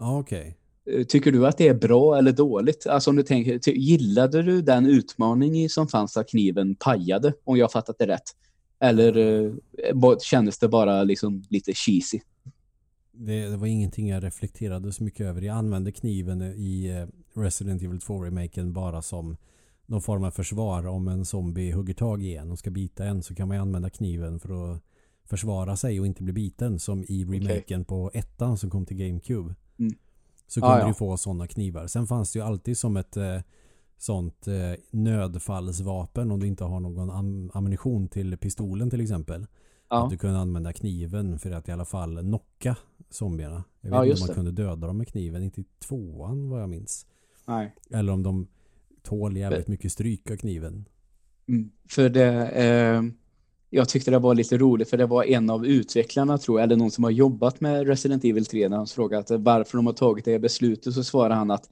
B: Okej.
A: Eh, Tycker du att det är bra eller dåligt? Alltså om du tänker, gillade du den utmaning som fanns att kniven pajade, om jag fattat det rätt? Eller eh, kändes det bara liksom lite cheesy?
B: Det, det var ingenting jag reflekterade så mycket över. Jag använde kniven i eh, Resident Evil 2-remaken bara som någon form av försvar. Om en zombie hugger tag i en och ska bita en så kan man ju använda kniven för att försvara sig och inte bli biten. Som i remaken på ettan som kom till GameCube.
A: Mm.
B: Så kunde
A: ja.
B: du få sådana knivar. Sen fanns det ju alltid som ett eh, sånt eh, nödfallsvapen om du inte har någon am- ammunition till pistolen till exempel. Att
A: Ja,
B: du kunde använda kniven för att i alla fall knocka zombierna. Jag vet
A: Ja,
B: inte om man
A: det.
B: kunde döda dem med kniven, inte i tvåan vad jag minns.
A: nej.
B: Eller om de tål jävligt mycket stryk av kniven.
A: Mm. För det, eh, jag tyckte det var lite roligt för det var en av utvecklarna tror jag, eller någon som har jobbat med Resident Evil 3 när han frågade varför de har tagit det beslutet så svarade han att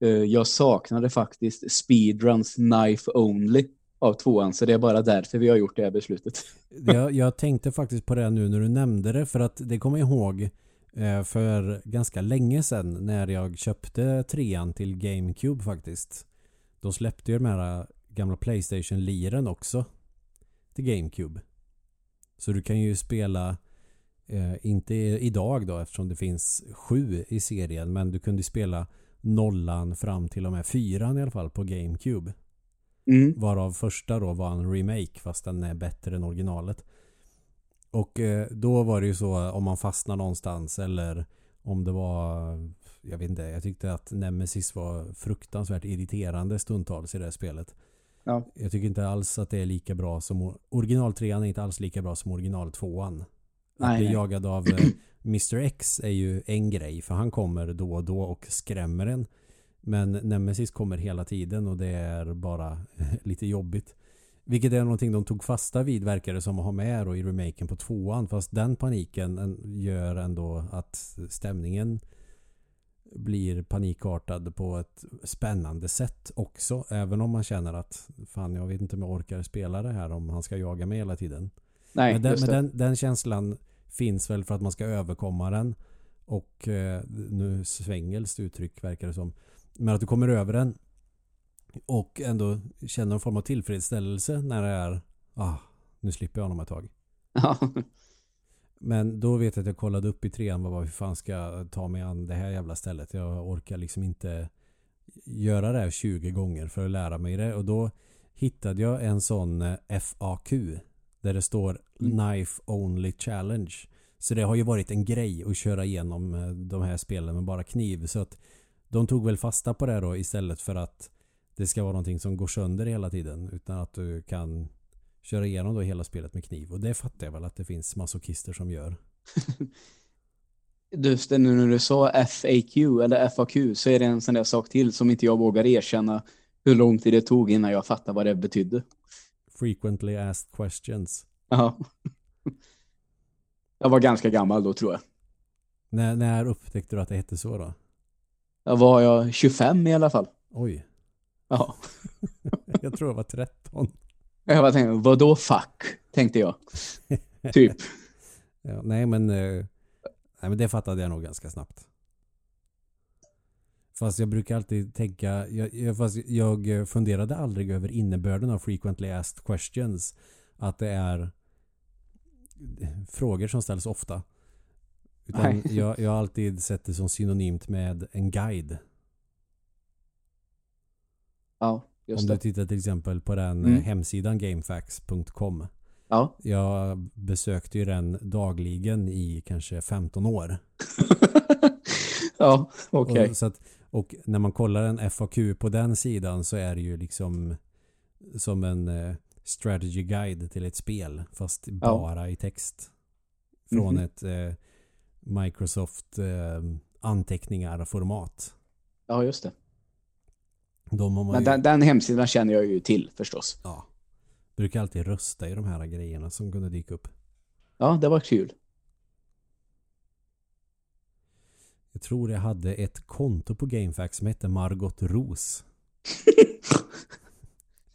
A: eh, jag saknade faktiskt speedruns knife only av tvåan så det är bara därför vi har gjort det här beslutet.
B: Jag, jag tänkte faktiskt på det nu när du nämnde det för att det kommer jag ihåg eh, för ganska länge sedan när jag köpte trean till GameCube faktiskt. Då släppte ju de här gamla Playstation-liren också till GameCube. Så du kan ju spela eh, inte idag då eftersom det finns sju i serien men du kunde spela nollan fram till och med fyran i alla fall på GameCube.
A: Mm.
B: Varav första då var en remake fast den är bättre än originalet. Och eh, då var det ju så om man fastnar någonstans eller om det var jag vet inte, jag tyckte att Nemesis var fruktansvärt irriterande stundtals i det här spelet.
A: Ja.
B: Jag tycker inte alls att det är lika bra som original 3 är inte alls lika bra som original 2 Att bli jagad av eh, Mr X är ju en grej för han kommer då och då och skrämmer en. Men Nemesis kommer hela tiden och det är bara lite jobbigt. Vilket är någonting de tog fasta vid verkar det som att ha med då i remaken på tvåan. Fast den paniken en- gör ändå att stämningen blir panikartad på ett spännande sätt också. Även om man känner att fan jag vet inte om jag orkar spela det här om han ska jaga mig hela tiden.
A: Nej,
B: Men, den, men den, den känslan finns väl för att man ska överkomma den. Och eh, nu svengelskt uttryck verkar det som. Men att du kommer över den och ändå känner en form av tillfredsställelse när det är ah, nu slipper jag honom ett tag.
A: Ja.
B: Men då vet jag att jag kollade upp i trean vad hur fan ska jag ta mig an det här jävla stället. Jag orkar liksom inte göra det här 20 gånger för att lära mig det. Och då hittade jag en sån eh, FAQ där det står
A: Mm.
B: Knife Only Challenge. Så det har ju varit en grej att köra igenom eh, de här spelen med bara kniv. Så att de tog väl fasta på det då istället för att det ska vara någonting som går sönder hela tiden. Utan att du kan köra igenom då hela spelet med kniv. Och det fattar jag väl att det finns masochister som gör.
A: Just det, nu när du sa FAQ eller FAQ så är det en sån där sak till som inte jag vågar erkänna hur lång tid det tog innan jag fattade vad det betydde.
B: Frequently asked questions.
A: Ja. Jag var ganska gammal då tror jag.
B: När, när upptäckte du att det hette så då?
A: Jag var jag 25 i alla fall.
B: Oj,
A: Ja.
B: jag tror jag var 13.
A: Jag bara tänkte, vadå fuck? Tänkte jag. Typ.
B: Ja, nej men eh, Nej men det fattade jag nog ganska snabbt. Fast jag brukar alltid tänka, jag, jag, fast jag funderade aldrig över innebörden av frequently asked questions. Att det är frågor som ställs ofta. Utan jag, jag har alltid sett det som synonymt med en guide.
A: Ja, just
B: Om du
A: det.
B: tittar till exempel på den
A: Mm.
B: eh, hemsidan gamefax.com.
A: Ja.
B: Jag besökte ju den dagligen i kanske 15 år.
A: ja, okej.
B: Och, så att, och när man kollar en FAQ på den sidan så är det ju liksom som en eh, strategy guide till ett spel fast bara i text. Från
A: Mhm.
B: ett eh, Microsoft eh, anteckningar-format.
A: Ja, just det. Men
B: ju,
A: den, den hemsidan känner jag ju till förstås.
B: ja, brukar alltid rösta i de här grejerna som kunde dyka upp.
A: Ja, det var kul.
B: Jag tror jag hade ett konto på GameFAQ som hette Margot Ros.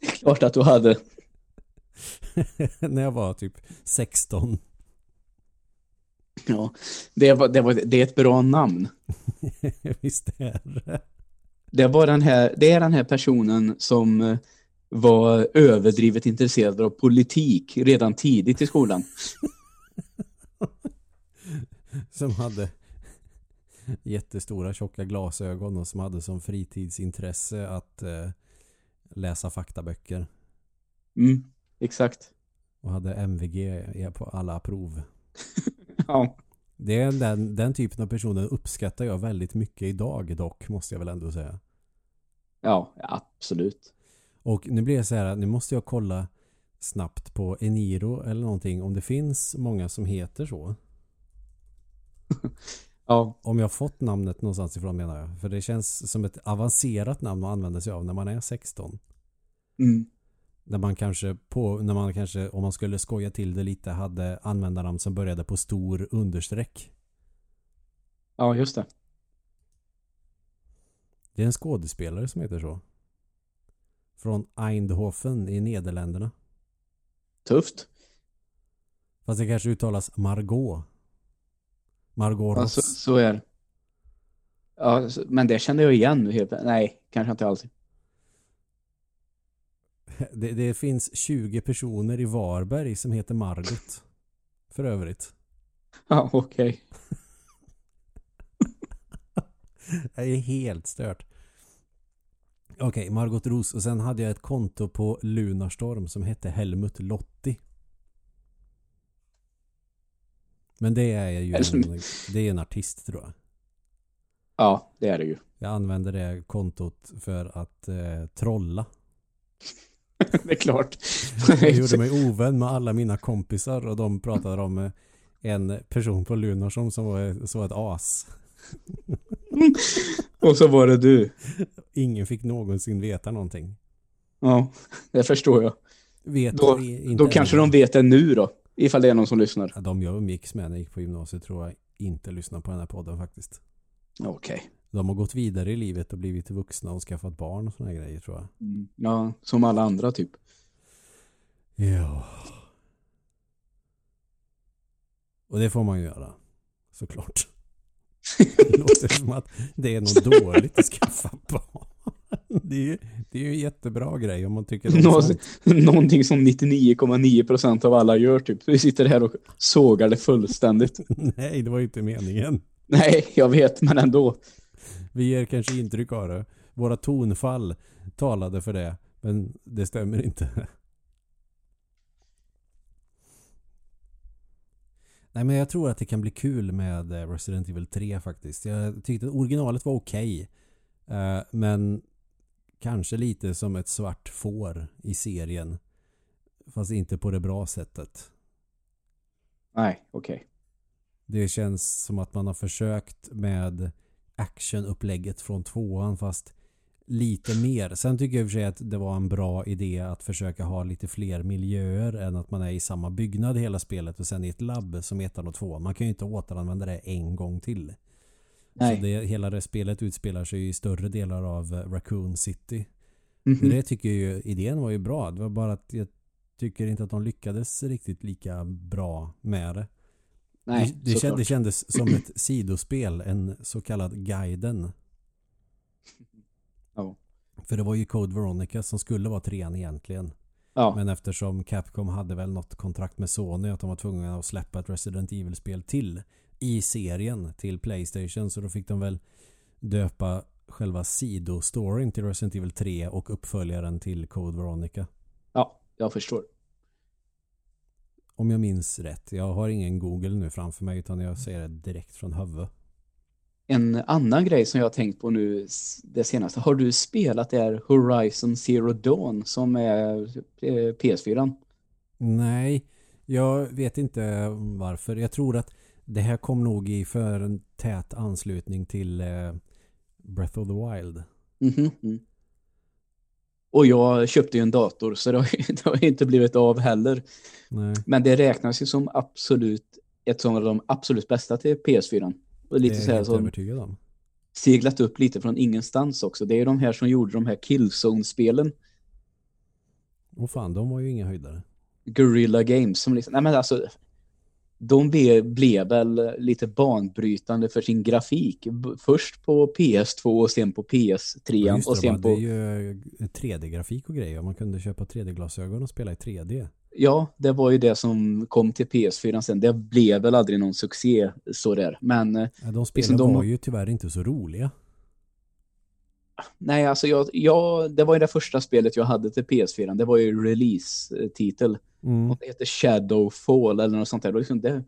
A: Klart att du hade.
B: när jag var typ 16.
A: Ja, det, var, det, var, det är ett bra namn.
B: Visst är det.
A: Det, var den här, det är den här personen som eh, var överdrivet intresserad av politik redan tidigt i skolan.
B: Som hade jättestora tjocka glasögon och som hade som fritidsintresse att eh, läsa faktaböcker.
A: Mm, exakt.
B: Och hade MVG på alla prov.
A: Ja.
B: Det är den, den typen av personer uppskattar jag väldigt mycket idag dock, måste jag väl ändå säga.
A: Ja, absolut.
B: Och nu blir det så här, nu måste jag kolla snabbt på Eniro eller någonting om det finns många som heter så.
A: Ja,
B: Om jag fått namnet någonstans ifrån menar jag. För det känns som ett avancerat namn att använda sig av när man är 16.
A: mm.
B: När man kanske, på, när man kanske om man skulle skoja till det lite, hade användarnamn som började på stor understreck.
A: ja just det.
B: Det är en skådespelare som heter så. Från Eindhoven i Nederländerna.
A: Tufft.
B: Fast det kanske uttalas Margot. Margot
A: Ja,
B: Ross.
A: så, så är det. Ja, men det kände jag igen Nej, kanske inte alls.
B: Det, det finns 20 personer i Varberg som heter Margot. För övrigt.
A: Ja, okej.
B: Det är helt stört. Okej, Margot Ros. Och sen hade jag ett konto på Lunarstorm som hette Helmut Lotti. Men det är ju en, det är en artist tror jag.
A: Ja, det är det ju.
B: Jag använder det kontot för att eh, trolla.
A: det är klart.
B: Jag gjorde mig ovän med alla mina kompisar och de pratade om eh, en person på Lunarstorm som var så ett as.
A: Och så var det du.
B: Ingen fick någonsin veta någonting.
A: Ja, det förstår jag.
B: Vet
A: Då- Då kanske de vet det nu då. Ifall det är någon som lyssnar.
B: Ja, De jag umgicks med när jag gick på gymnasiet tror jag inte lyssnar på den här podden faktiskt.
A: Okej.
B: De har gått vidare i livet och blivit vuxna och skaffat barn och såna här grejer tror jag.
A: Mm. Ja, som alla andra typ.
B: Ja. Och det får man ju göra. Såklart. Det låter som att det är något dåligt att skaffa barn. Det är ju det är ju en jättebra grej om man tycker om
A: Nå-. Någonting som 99,9% av alla gör typ. Vi sitter här och sågar det fullständigt.
B: Nej, det var ju inte meningen.
A: Nej, jag vet, men ändå.
B: Vi ger kanske intryck av det. Våra tonfall talade för det. Men det stämmer inte. Nej men jag tror att det kan bli kul med eh, Resident Evil 3 faktiskt. Jag tyckte att originalet var okej. Eh, Men kanske lite som ett svart får i serien. Fast inte på det bra sättet.
A: Nej, okej.
B: Det känns som att man har försökt med actionupplägget från tvåan fast lite mer. Sen tycker jag i och för sig att det var en bra idé att försöka ha lite fler miljöer än att man är i samma byggnad hela spelet och sen i ett labb som ettan och tvåan. Man kan ju inte återanvända det en gång till.
A: Nej.
B: Så det, hela det spelet utspelar sig i större delar av Raccoon City.
A: Mhm.
B: Det tycker jag ju, idén var ju bra. Det var bara att jag tycker inte att de lyckades riktigt lika bra med det.
A: Nej,
B: det, det, känd, det kändes som ett sidospel, en så kallad guiden. För det var ju Code Veronica som skulle vara trean egentligen.
A: Ja,
B: Men eftersom Capcom hade väl något kontrakt med Sony att de var tvungna att släppa ett Resident Evil-spel till i serien till Playstation så då fick de väl döpa själva sidostoryn till Resident Evil 3 och uppföljaren till Code Veronica.
A: ja, jag förstår.
B: Om jag minns rätt. Jag har ingen Google nu framför mig utan jag säger det direkt från huvudet.
A: En annan grej som jag har tänkt på nu det senaste. Har du spelat det här Horizon Zero Dawn som är eh, PS4?
B: Nej, jag vet inte varför. Jag tror att det här kom nog i för en tät anslutning till eh, Breath of the Wild.
A: Mhm, mm. Och jag köpte ju en dator så det har, det har inte blivit av heller.
B: Nej.
A: Men det räknas ju som absolut ett av de absolut bästa till PS4. Och
B: Det
A: lite
B: är
A: så här
B: helt
A: som
B: övertygad om.
A: seglat upp lite från ingenstans också. Det är ju de här som gjorde de här Killzone-spelen.
B: Och fan, de var ju inga höjdare.
A: Guerrilla Games som liksom, nej men alltså de blev, blev väl lite banbrytande för sin grafik. Först på PS2 och sen på PS3
B: Ja, just
A: och
B: det,
A: sen
B: de hade
A: på,
B: ju eh, 3D-grafik och grejer. Man kunde köpa 3D-glasögon och spela i 3D.
A: Ja det var ju det som kom till PS4 sen. Det blev väl aldrig någon succé så där. Men eh,
B: Ja, De spelen
A: Liksom de-
B: var ju tyvärr inte så roliga.
A: nej alltså jag, jag, det var ju det första spelet jag hade till PS4. Det var ju release-titel.
B: Mm.
A: Och det heter Shadowfall eller något sånt där. Liksom det,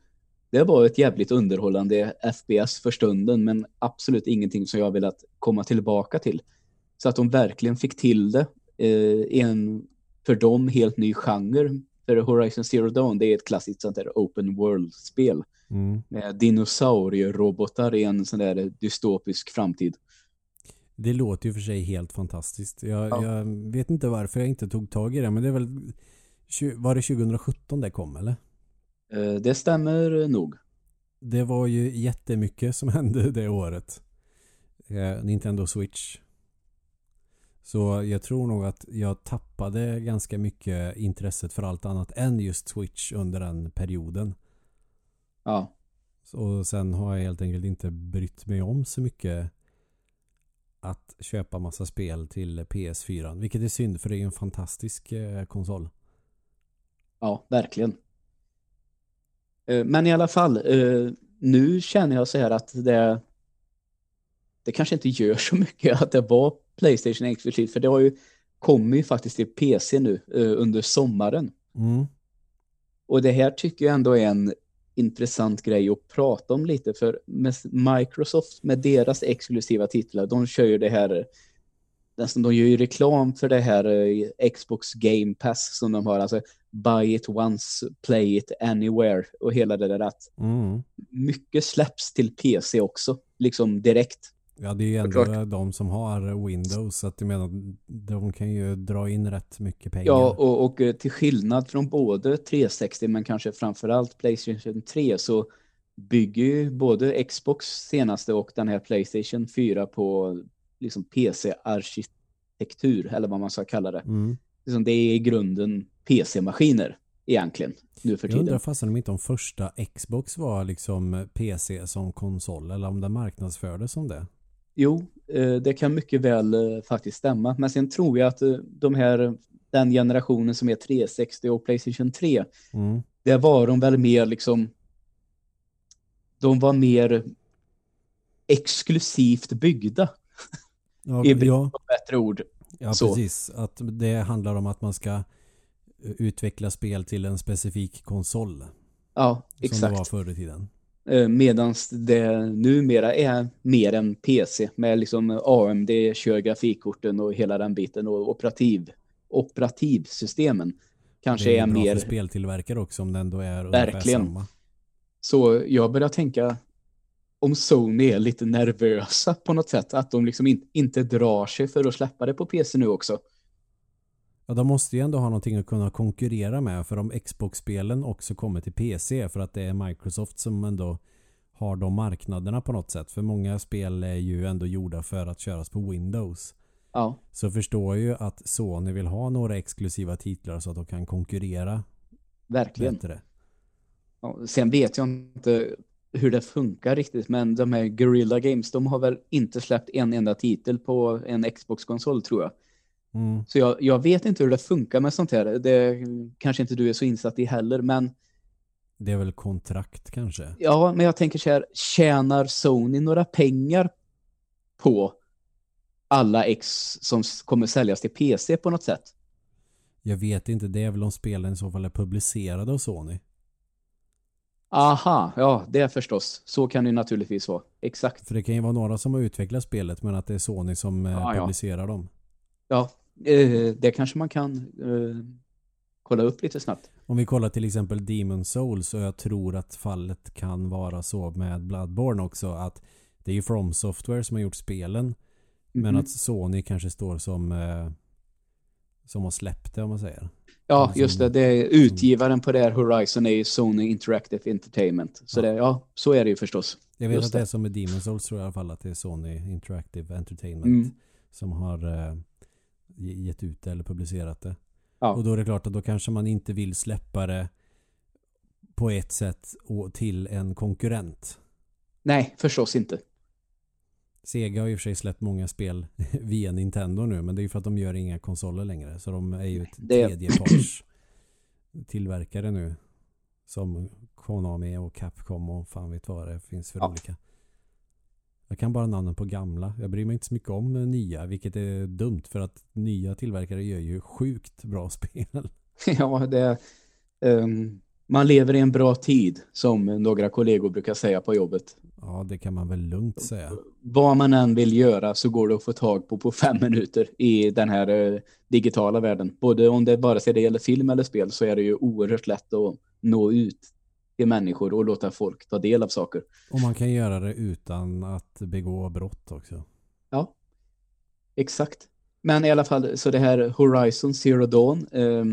A: det var ett jävligt underhållande FPS för stunden men absolut ingenting som jag velat komma tillbaka till. Så att de verkligen fick till det eh, en för dem helt ny genre. För Horizon Zero Dawn det är ett klassiskt sånt där open world-spel.
B: Mm.
A: Med dinosaurierobotar i en sån där dystopisk framtid.
B: Det låter ju för sig helt fantastiskt. Jag,
A: Ja.
B: jag vet inte varför jag inte tog tag i det men det är väl var det 2017 det kom eller?
A: Eh, det stämmer nog.
B: Det var ju jättemycket som hände det året. Eh, Nintendo Switch. Så jag tror nog att jag tappade ganska mycket intresset för allt annat än just Switch under den perioden.
A: Ja,
B: Och sen har jag helt enkelt inte brytt mig om så mycket att köpa massa spel till PS4. Vilket är synd för det är en fantastisk eh, konsol.
A: ja verkligen. Eh, men i alla fall, eh, nu känner jag så här att det, det kanske inte gör så mycket att det var Playstation exklusivt. För det har ju kommit ju faktiskt till PC nu eh, under sommaren.
B: Mm.
A: Och det här tycker jag ändå är en intressant grej att prata om lite för med Microsoft med deras exklusiva titlar, de kör ju det här nästan de gör ju reklam för det här eh, Xbox Game Pass som de har, alltså buy it once, play it anywhere och hela det där att
B: Mm.
A: mycket släpps till PC också, liksom direkt.
B: Ja, det är ju ändå
A: Såklart.
B: de som har Windows. Så att jag menar, de kan ju dra in rätt mycket pengar.
A: Ja, och, och eh, till skillnad från både 360 men kanske framförallt Playstation 3 så bygger ju både Xbox senaste och den här Playstation 4 på liksom PC-arkitektur eller vad man ska kalla det.
B: Mm.
A: Liksom det är i grunden PC-maskiner egentligen nu för
B: Jag undrar
A: tiden.
B: fastän om inte de första Xbox var liksom PC som konsol eller om det marknadsfördes som det.
A: Jo, eh, det kan mycket väl eh, faktiskt stämma. Men sen tror jag att eh, de här, den generationen som är 360 och Playstation 3
B: Mm.
A: det var de väl mer liksom de var mer exklusivt byggda
B: Ja,
A: i
B: ja,
A: på bättre ord.
B: ja
A: så.
B: precis. Att det handlar om att man ska utveckla spel till en specifik konsol.
A: Ja,
B: Som det var
A: exakt.
B: förr i tiden.
A: Medan det numera är mer en PC med liksom AMD kör grafikkorten och hela den biten och operativ, operativsystemen kanske
B: är
A: är, mer
B: för speltillverkare också om det ändå är
A: Verkligen.
B: samma.
A: Så jag börjar tänka om Sony är lite nervösa på något sätt, att de liksom in, inte drar sig för att släppa det på PC nu också.
B: Ja, de måste ju ändå ha någonting att kunna konkurrera med för om Xbox-spelen också kommer till PC för att det är Microsoft som ändå har de marknaderna på något sätt. För många spel är ju ändå gjorda för att köras på Windows.
A: Ja,
B: Så förstår jag ju att Sony vill ha några exklusiva titlar så att de kan konkurrera
A: verkligen.
B: bättre.
A: Ja, sen vet jag inte hur det funkar riktigt, men de här Guerrilla Games, de har väl inte släppt en enda titel på en Xbox-konsol tror jag.
B: Mm.
A: Så jag, jag vet inte hur det funkar med sånt här. Det kanske inte du är så insatt i heller, men
B: Det är väl kontrakt kanske?
A: ja, men jag tänker så här, tjänar Sony några pengar på alla X som kommer säljas till PC på något sätt?
B: Jag vet inte, det är väl om spelen i så fall är publicerade av Sony.
A: Aha, ja, det är förstås. Så kan det naturligtvis vara. Exakt.
B: För det kan ju vara några som har utvecklat spelet men att det är Sony som eh,
A: Ja, ja.
B: publicerar dem.
A: Ja, eh, det kanske man kan eh, kolla upp lite snabbt.
B: Om vi kollar till exempel Demon Souls och jag tror att fallet kan vara så med Bloodborne också att det är ju From Software som har gjort spelen men
A: Mhm.
B: att Sony kanske står som eh, som har släppt det om man säger.
A: Ja,
B: som-
A: just det. det är utgivaren på det här Horizon är ju Sony Interactive Entertainment. Så
B: Ja.
A: det, ja, så är det ju förstås.
B: Jag vet
A: Just
B: att det är som med Demon Souls tror jag i alla fall att det är Sony Interactive Entertainment
A: Mm.
B: som har eh, gett ut det eller publicerat det.
A: Ja.
B: Och då är det klart att då kanske man inte vill släppa det på ett sätt till en konkurrent.
A: Nej, förstås inte.
B: Sega har i och för sig släppt många spel via Nintendo nu men det är ju för att de gör inga konsoler längre så de är ju ett
A: Det-
B: tredjeparts tillverkare nu som Konami och Capcom och fan vet vad det finns för
A: Ja.
B: olika. Jag kan bara namnen på gamla. Jag bryr mig inte så mycket om eh, nya vilket är dumt för att nya tillverkare gör ju sjukt bra spel.
A: ja, det ehm, Man lever i en bra tid, som några kollegor brukar säga på jobbet.
B: Ja, det kan man väl lugnt säga.
A: Vad man än vill göra så går det att få tag på på fem minuter i den här eh, digitala världen. Både om det bara sig det gäller film eller spel så är det ju oerhört lätt att nå ut till människor och låta folk ta del av saker.
B: Och man kan göra det utan att begå brott också.
A: Ja, exakt. Men i alla fall, så det här Horizon Zero Dawn, eh,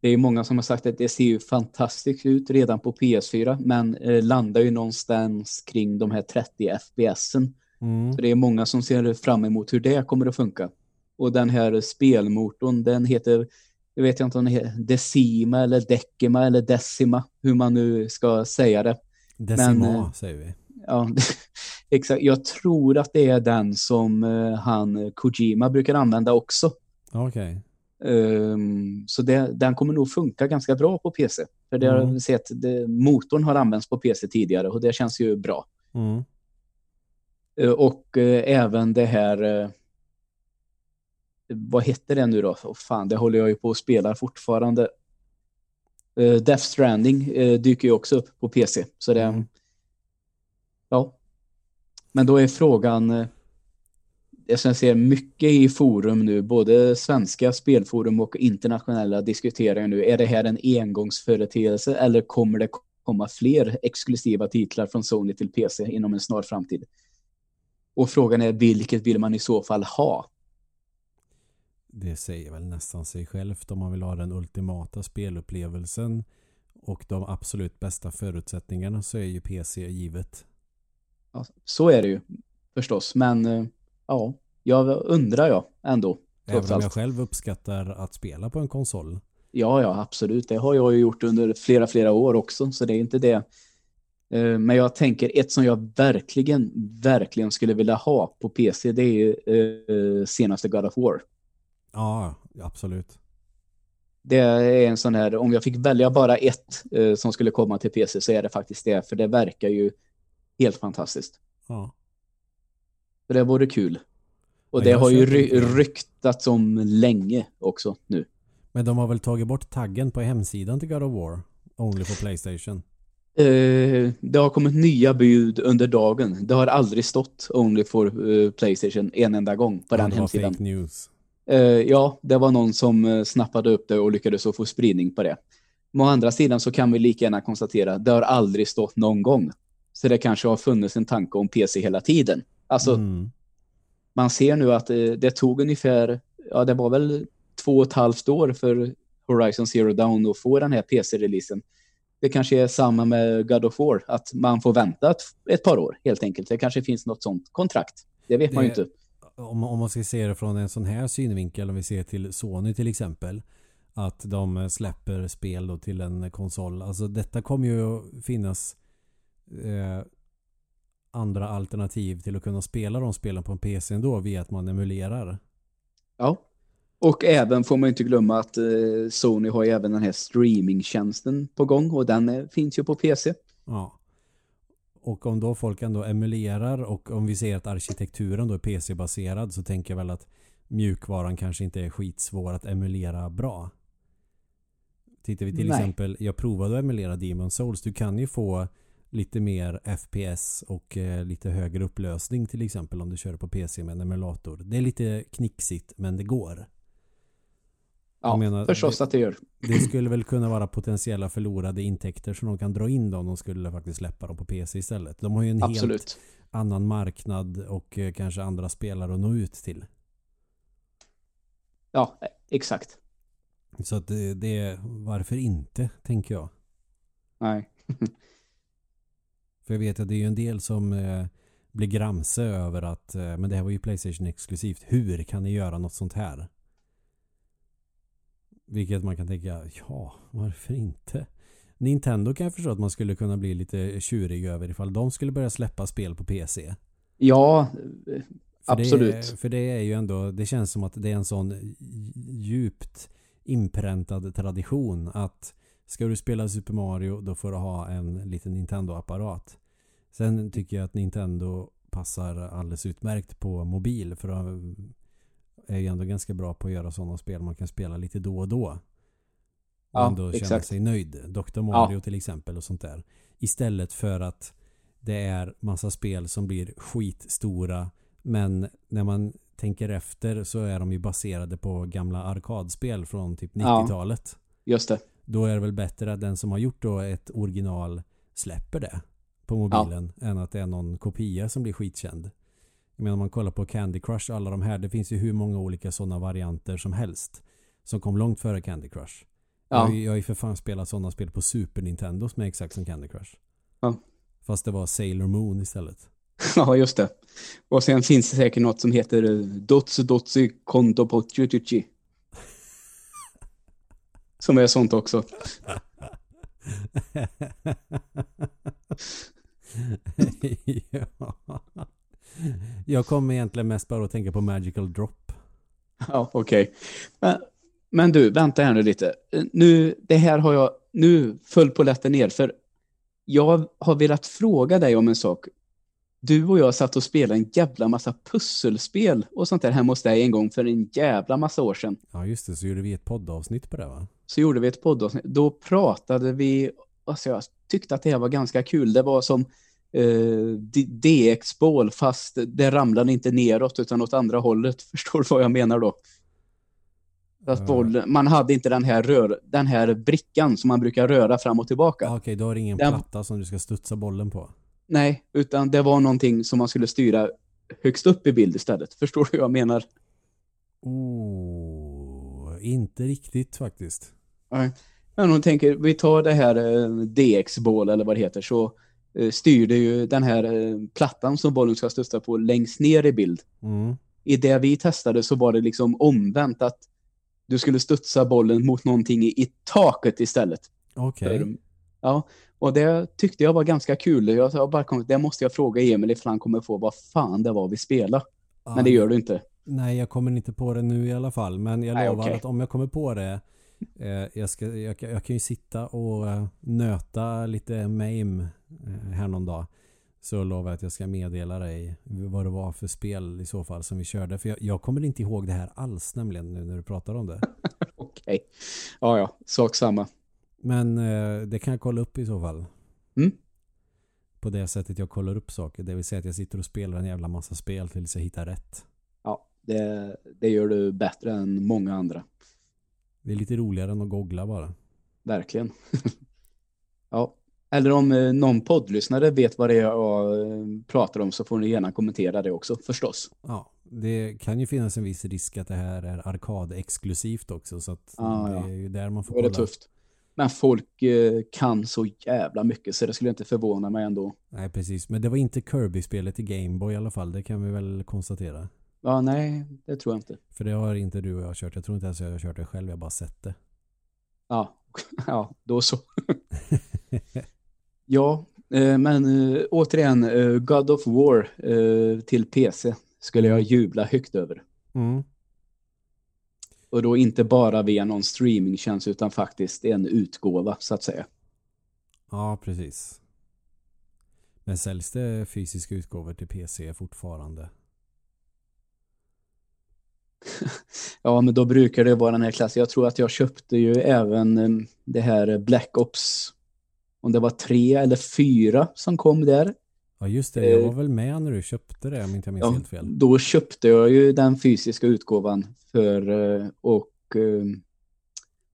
A: det är många som har sagt att det ser ju fantastiskt ut redan på PS4, men eh, landar ju någonstans kring de här 30 FPSen.
B: Mm.
A: Så det är många som ser fram emot hur det kommer att funka. Och den här spelmotorn, den heter, jag vet inte om den heter Decima eller Decima eller Decima, hur man nu ska säga det.
B: Decima
A: Men, eh,
B: säger vi.
A: Ja, exakt. Jag tror att det är den som eh, han Kojima brukar använda också.
B: Okej.
A: Um, så det, den kommer nog funka ganska bra på PC. För det har
B: Mm.
A: jag sett, det, motorn har använts på PC tidigare och det känns ju bra.
B: Mm.
A: Uh, och uh, även det här, vad heter det nu då? Oh, fan, det håller jag ju på att spela fortfarande. Uh, Death Stranding uh, dyker ju också upp på PC. Så det,
B: Mm.
A: ja. Men då är frågan, uh, det som jag ser mycket i forum nu, både svenska spelforum och internationella diskuterar nu, är det här en engångsföreteelse eller kommer det komma fler exklusiva titlar från Sony till PC inom en snar framtid? Och frågan är vilket vill man i så fall ha?
B: Det säger väl nästan sig självt om man vill ha den ultimata spelupplevelsen och de absolut bästa förutsättningarna så är ju PC givet.
A: Ja, så är det ju förstås, men eh, ja, jag undrar jag ändå.
B: Även om jag själv uppskattar att spela på en konsol.
A: Ja, ja, absolut. Det har jag ju gjort under flera, flera år också, så det är inte det. Eh, Men jag tänker ett som jag verkligen, verkligen skulle vilja ha på PC, det är ju eh, senaste God of War.
B: Ja, absolut.
A: Det är en sån här, om jag fick välja bara ett eh, som skulle komma till PC så är det faktiskt det, för det verkar ju helt fantastiskt.
B: Ja.
A: Så det vore kul. Och
B: Ja,
A: det har ju ry- ryktats om länge också nu.
B: Men de har väl tagit bort taggen på hemsidan till God of War? Only for Playstation.
A: Eh, det har kommit nya bud under dagen. Det har aldrig stått Only for eh, Playstation en enda gång på
B: Ja,
A: den hemsidan.
B: fake news.
A: Eh, ja, det var någon som eh, snappade upp det och lyckades att få spridning på det. Men å andra sidan så kan vi lika gärna konstatera det har aldrig stått någon gång. Så det kanske har funnits en tanke om PC hela tiden. Alltså,
B: Mm.
A: man ser nu att eh, det tog ungefär, ja det var väl två och ett halvt år för Horizon Zero Dawn att få den här PC-releasen. Det kanske är samma med God of War, att man får vänta ett, ett par år helt enkelt. Det kanske finns något sånt kontrakt. Det vet man ju
B: Det-
A: inte.
B: Om, om man ska se det från en sån här synvinkel, om vi ser till Sony till exempel, att de släpper spel då till en konsol. Alltså detta kommer ju finnas eh, andra alternativ till att kunna spela de spelen på en PC ändå via att man emulerar.
A: Ja. Och även får man inte glömma att eh, Sony har ju även den här streamingtjänsten på gång och den eh, finns ju på PC.
B: Ja. Och om då folk ändå emulerar och om vi ser att arkitekturen då är PC-baserad så tänker jag väl att mjukvaran kanske inte är skitsvår att emulera bra. Tittar vi till
A: Nej.
B: exempel, jag provade att emulera Demon Souls. Du kan ju få lite mer FPS och eh, lite högre upplösning till exempel om du kör på PC med en emulator. Det är lite knixigt men det går.
A: Ja,
B: menar,
A: förstås
B: det-
A: att det gör.
B: Det skulle väl kunna vara potentiella förlorade intäkter som de kan dra in då om de skulle faktiskt släppa dem på PC istället. De har ju en helt
A: Absolut.
B: annan marknad och eh, kanske andra spelare att nå ut till.
A: Ja, eh, exakt.
B: Så att det, det varför inte, tänker jag.
A: Nej.
B: För jag vet att det är ju en del som eh, blir gramse över att eh, men det här var ju Playstation exklusivt. Hur kan ni göra något sånt här? Vilket man kan tänka, ja, varför inte? Nintendo kan jag förstå att man skulle kunna bli lite tjurig över ifall de skulle börja släppa spel på PC.
A: Ja,
B: För
A: Absolut.
B: Det för det är ju ändå, det känns som att det är en sån djupt inpräntad tradition att ska du spela Super Mario då får du ha en liten Nintendo-apparat. Sen tycker jag att Nintendo passar alldeles utmärkt på mobil för de är ju ändå ganska bra på att göra sådana spel man kan spela lite då och då. och
A: Ja,
B: ändå känna
A: exakt.
B: sig nöjd. Dr. Mario till exempel och sånt där. Istället för att det är massa spel som blir skitstora men när man tänker efter så är de ju baserade på gamla arkadspel från typ
A: Ja.
B: 90-talet.
A: Just det.
B: Då är det väl bättre att den som har gjort då ett original släpper det på mobilen än att det är någon kopia som blir skitkänd. Jag menar om man kollar på Candy Crush och alla de här, det finns ju hur många olika sådana varianter som helst som kom långt före Candy Crush. Jag,
A: Ja.
B: jag har ju för fan spelat sådana spel på Super Nintendo som är exakt som Candy Crush.
A: Ja.
B: Fast det var Sailor Moon istället.
A: ja, just det. Och sen finns det säkert något som heter eh, Dotsu Dotsu Konto Pochuchuchi. Som är sånt också.
B: ja. Jag kommer egentligen mest bara att tänka på Magical Drop.
A: Ja, okej. Men, men du, vänta här nu lite. Nu, det här har jag, nu föll på lätten ner, för jag har velat fråga dig om en sak. Du och jag satt och spelade en jävla massa pusselspel och sånt där hemma hos dig en gång för en jävla massa år sedan.
B: Ja just det, så gjorde vi ett poddavsnitt på det va?
A: Så gjorde vi ett poddavsnitt. Då pratade vi, alltså jag tyckte att det här var ganska kul. Det var som eh, DX-bål fast det ramlade inte neråt utan åt andra hållet. Förstår du vad jag menar då? Att bollen, man hade inte den här, rör, den här brickan som man brukar röra fram och tillbaka.
B: Ja, Okej, då har ingen
A: Den-
B: platta som du ska studsa bollen på.
A: Nej, utan det var någonting som man skulle styra högst upp i bild istället. Förstår du vad jag menar?
B: Oh, inte riktigt faktiskt.
A: Nej. Men om tänker, vi tar det här eh, DX-bål eller vad det heter, så eh, styr det ju den här eh, plattan som bollen ska studsa på längst ner i bild.
B: Mm.
A: I det vi testade så var det liksom omvänt att du skulle studsa bollen mot någonting i, i taket istället.
B: Okej.
A: För- Ja, och det tyckte jag var ganska kul. Jag har bara det måste jag fråga Emil ifall han kommer få vad fan det var vi spelade.
B: Ja,
A: Men det gör du inte.
B: Nej, jag kommer inte på det nu i alla fall. Men jag
A: Nej,
B: lovar
A: okej.
B: att om jag kommer på det jag, ska, jag, kan- jag kan ju sitta och eh, nöta lite MAME eh, här någon dag. Så lovar jag att jag ska meddela dig vad det var för spel i så fall som vi körde. För jag, jag kommer inte ihåg det här alls nämligen nu när du pratar om det.
A: Okej. Ja, ja, sak samma.
B: Men eh, det kan jag kolla upp i så fall.
A: Mm.
B: På det sättet jag kollar upp saker. Det vill säga att jag sitter och spelar en jävla massa spel tills jag hittar rätt.
A: Ja, det, det gör du bättre än många andra.
B: Det är lite roligare än att googla bara.
A: Verkligen. ja. Eller om eh, någon poddlyssnare vet vad det är jag eh, pratar om så får ni gärna kommentera det också, förstås.
B: Ja, det kan ju finnas en viss risk att det här är arkadexklusivt också. Så att
A: Ah,
B: det
A: ja.
B: är ju där man får
A: är
B: kolla.
A: det tufft. Men folk eh, kan så jävla mycket så det skulle inte förvåna mig ändå.
B: Nej, precis. Men det var inte Kirby-spelet i Gameboy i alla fall. Det kan vi väl konstatera.
A: Ja, nej, det tror jag inte.
B: För det har inte du och jag kört. Jag tror inte ens jag har kört det själv. Jag har bara sett det.
A: Ja, ja då så. ja, eh, men eh, återigen, eh, God of War till PC skulle jag jubla högt över.
B: Mm.
A: Och då inte bara via någon streamingtjänst utan faktiskt en utgåva så att säga.
B: Ja, precis. Men säljs det fysiska utgåvor till PC fortfarande?
A: Ja, men då brukar det vara den här klassen. Jag tror att jag köpte ju även eh, det här Black Ops. Om det var tre eller fyra som kom där.
B: Ja, just det. Jag
A: Eh,
B: var väl med när du köpte det om inte jag minns
A: Ja,
B: helt fel.
A: då köpte jag ju den fysiska utgåvan för eh, och eh,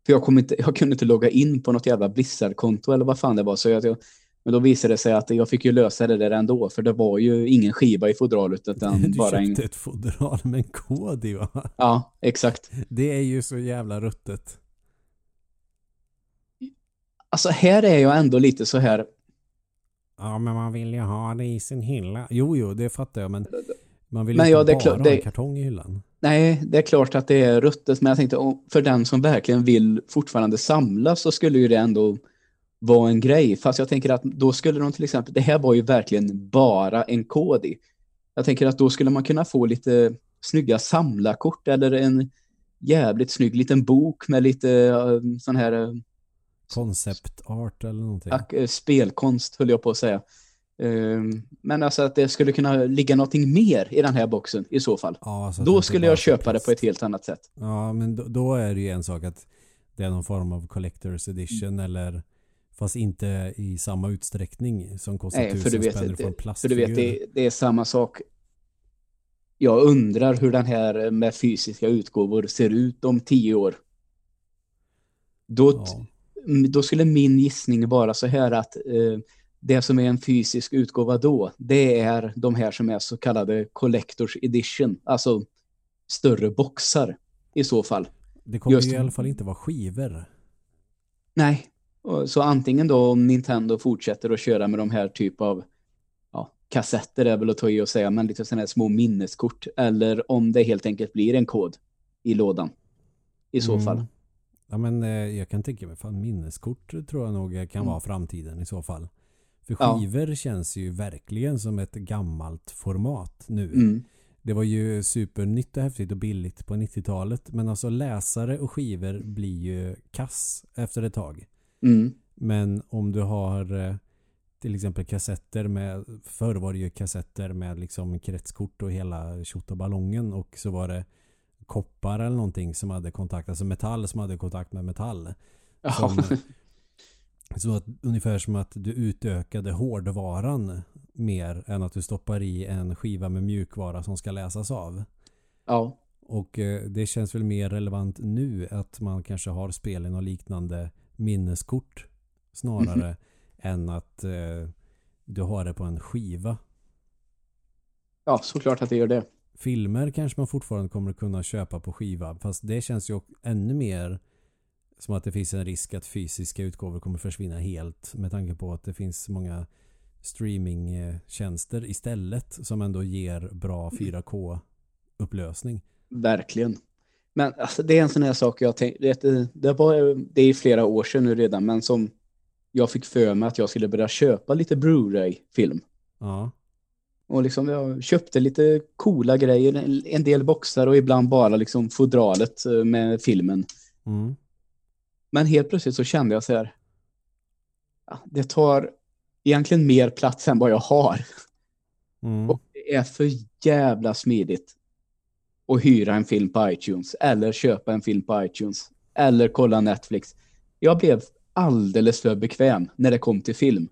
A: för jag, kom inte, jag kunde inte logga in på något jävla Blizzard-konto eller vad fan det var. Så jag, men då visade det sig att jag fick ju lösa det där ändå för det var ju ingen skiva i fodralet utan
B: Du
A: bara en...
B: köpte ett fodral med en kod i va?
A: Ja, exakt.
B: Det är ju så jävla ruttet.
A: Alltså här är jag ändå lite så här,
B: Ja, men man vill ju ha det i sin hylla. Jo, jo, det fattar jag, men man vill
A: Men
B: inte
A: ja,
B: bara
A: klart,
B: ha
A: det-
B: en kartong i hyllan.
A: nej det är klart att det är ruttet men jag tänkte för den som verkligen vill fortfarande samla så skulle ju det ändå vara en grej. Fast jag tänker att då skulle de till exempel, det här var ju verkligen bara en kod i. Jag tänker att då skulle man kunna få lite snygga samlarkort eller en jävligt snygg liten bok med lite eh, sån här eh,
B: Concept art eller någonting.
A: Eh, spelkonst höll jag på att säga. Ehm, Men alltså att det skulle kunna ligga någonting mer i den här boxen i så fall.
B: Ja, så det
A: Då skulle jag köpa det på ett helt annat sätt.
B: Ja, men då, då är det ju en sak att det är någon form av collector's edition
A: Mm.
B: eller fast inte i samma utsträckning som kostar
A: Nej,
B: tusen
A: vet,
B: spänn för en
A: det, för du vet det, det är samma sak. Jag undrar hur den här med fysiska utgåvor ser ut om tio år. Då,
B: ja.
A: Då skulle min gissning vara så här att eh, det som är en fysisk utgåva då, det är de här som är så kallade Collectors Edition, alltså större boxar i så fall.
B: Det kommer
A: Just-
B: ju i alla fall inte vara skivor.
A: Nej, så antingen då om Nintendo fortsätter att köra med de här typ av ja, kassetter är väl att ta i och säga, men lite sådana här små minneskort, eller om det helt enkelt blir en kod i lådan. I så
B: Mm.
A: fall.
B: Ja men eh, jag kan tänka mig fan minneskort tror jag nog kan
A: Mm.
B: vara framtiden i så fall. För
A: Ja.
B: skivor känns ju verkligen som ett gammalt format nu.
A: Mm.
B: Det var ju supernytt och häftigt och billigt på 90-talet. Men alltså läsare och skivor blir ju kass efter ett tag.
A: Mm.
B: Men om du har eh, till exempel kassetter med, förr var det ju kassetter med liksom kretskort och hela ballongen och så var det koppar eller någonting som hade kontakt, alltså metall som hade kontakt med metall. Som, så att, ungefär som att du utökade hårdvaran mer än att du stoppar i en skiva med mjukvara som ska läsas av.
A: ja.
B: Och eh, det känns väl mer relevant nu att man kanske har spelen och liknande minneskort snarare än att eh, du har det på en skiva.
A: ja, såklart att det gör det.
B: Filmer kanske man fortfarande kommer kunna köpa på skiva fast det känns ju ännu mer som att det finns en risk att fysiska utgåvor kommer försvinna helt med tanke på att det finns många streamingtjänster istället som ändå ger bra 4K-upplösning.
A: Verkligen. Men alltså, det är en sån här sak jag tänkte, det, det, var, det är flera år sedan nu redan, men som jag fick för mig att jag skulle börja köpa lite Blu-ray-film.
B: Ja.
A: Och liksom jag köpte lite coola grejer, en- del boxar och ibland bara liksom fodralet eh, med filmen.
B: Mm.
A: Men helt plötsligt så kände jag så här, ja, det tar egentligen mer plats än vad jag har.
B: Mm.
A: Och det är för jävla smidigt att hyra en film på iTunes eller köpa en film på iTunes eller kolla Netflix. Jag blev alldeles för bekväm när det kom till film.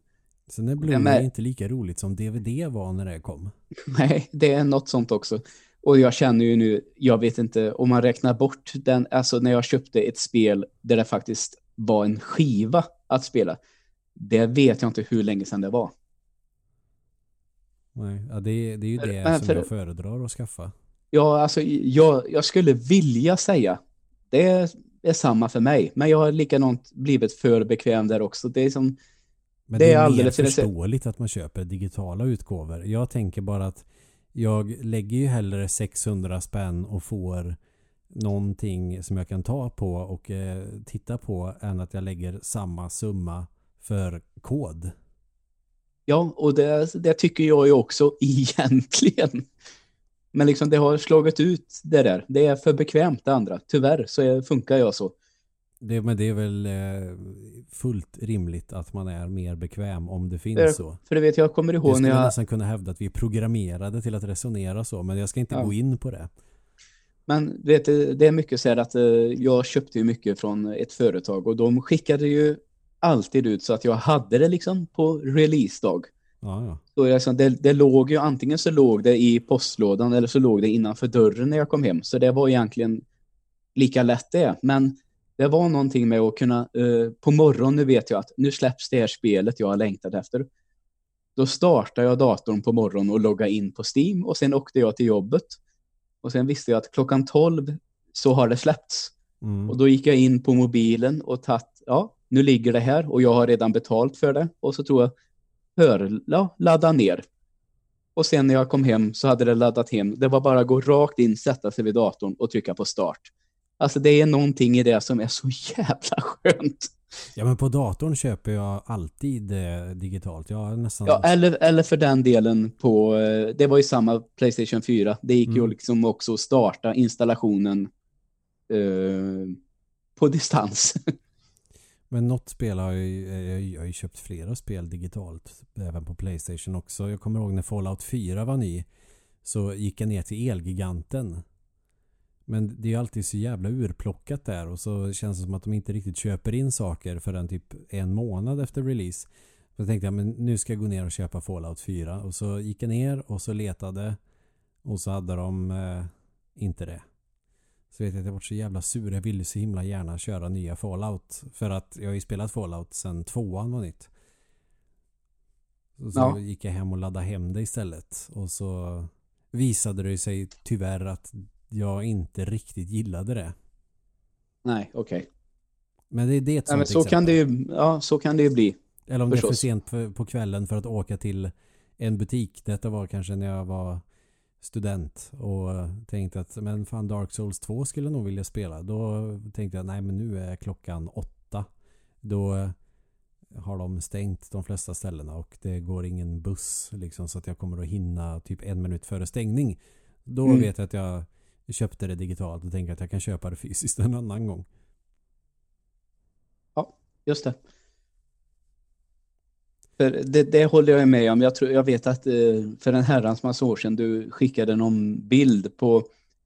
B: Sen är
A: Ja,
B: Blu-ray
A: men-
B: inte lika roligt som DVD var när det kom.
A: Nej, det är något sånt också. Och jag känner ju nu, jag vet inte, om man räknar bort den, alltså när jag köpte ett spel där det faktiskt var en skiva att spela. Det vet jag inte hur länge sedan det var.
B: Nej, ja, det, är- det är ju det
A: men
B: som
A: för-
B: jag föredrar att skaffa.
A: Ja, alltså jag, jag skulle vilja säga, det är, samma för mig, men jag har likadant blivit för bekväm där också. Det är som,
B: Men
A: Det
B: det,
A: är
B: är
A: alldeles-
B: mer förståeligt att man köper digitala utgåvor. Jag tänker bara att jag lägger ju hellre 600 spänn och får någonting som jag kan ta på och eh, titta på än att jag lägger samma summa för kod.
A: ja, och det, det tycker jag ju också egentligen. Men liksom det har slagit ut det där. Det är för bekvämt det andra. Tyvärr så är, funkar jag så.
B: Det, men det är väl eh, fullt rimligt att man är mer bekväm om det finns
A: Det är-
B: så.
A: För du vet, jag kommer
B: Jag
A: ihåg när
B: skulle
A: jag...
B: nästan kunna hävda att vi är programmerade till att resonera så, men jag ska inte
A: Ja.
B: gå in på det.
A: Men du vet, det det är mycket så här att eh, jag köpte ju mycket från ett företag och de skickade ju alltid ut så att jag hade det liksom på releasedag.
B: Ja, ja.
A: Så så det, det låg ju, antingen så låg det i postlådan eller så låg det innanför dörren när jag kom hem. Så det var egentligen lika lätt det. Men det var någonting med att kunna, eh, på morgonen vet jag att nu släpps det här spelet jag har längtat efter. Då startade jag datorn på morgonen och loggade in på Steam och sen åkte jag till jobbet. Och sen visste jag att klockan 12 så har det släppts.
B: Mm.
A: Och då gick jag in på mobilen och tatt, ja, nu ligger det här och jag har redan betalt för det. Och så tror jag, hör, ja, ladda ner. Och sen när jag kom hem så hade det laddat hem. Det var bara att gå rakt in, sätta sig vid datorn och trycka på start. Alltså det är någonting i det som är så jävla skönt.
B: Ja men på datorn köper jag alltid eh, digitalt. Jag nästan...
A: Ja, eller, eller för den delen på, eh, det var ju samma Playstation 4. Det gick ju
B: Mm.
A: liksom också att starta installationen eh, på distans.
B: Men något spel har jag, ju- eh, jag, jag har ju köpt flera spel digitalt. Även på Playstation också. Jag kommer ihåg när Fallout 4 var ny. Så gick jag ner till Elgiganten. Men det är ju alltid så jävla urplockat där och så känns det som att de inte riktigt köper in saker förrän typ en månad efter release. Så tänkte jag, men nu ska jag gå ner och köpa Fallout 4. Och så gick jag ner och så letade. Och så hade de eh, inte det. Så vet jag att jag var så jävla sur. Jag ville så himla gärna köra nya Fallout. För att jag har ju spelat Fallout sen tvåan var nytt. Så, så
A: Ja.
B: gick jag hem och laddade hem det istället. Och så visade det sig tyvärr att jag inte riktigt gillade det.
A: Nej, okej.
B: Men det, det är ett
A: Nej, men
B: sånt
A: så kan
B: exempel.
A: det ju, ja, så kan det ju bli.
B: Eller om det är för
A: Förstås.
B: sent på kvällen för att åka till en butik. Detta var kanske när jag var student och eh, tänkte att men fan Dark Souls 2 skulle nog vilja spela. Då tänkte jag nej men nu är klockan åtta. Då eh, har de stängt de flesta ställena och det går ingen buss liksom så att jag kommer att hinna typ en minut före stängning. Då
A: Mm.
B: vet jag att jag köpte det digitalt och tänker att jag kan köpa det fysiskt en annan gång.
A: Just det. För det, det håller jag med om. Jag, tror, jag vet att eh, för en herrans massa år sedan du skickade någon bild på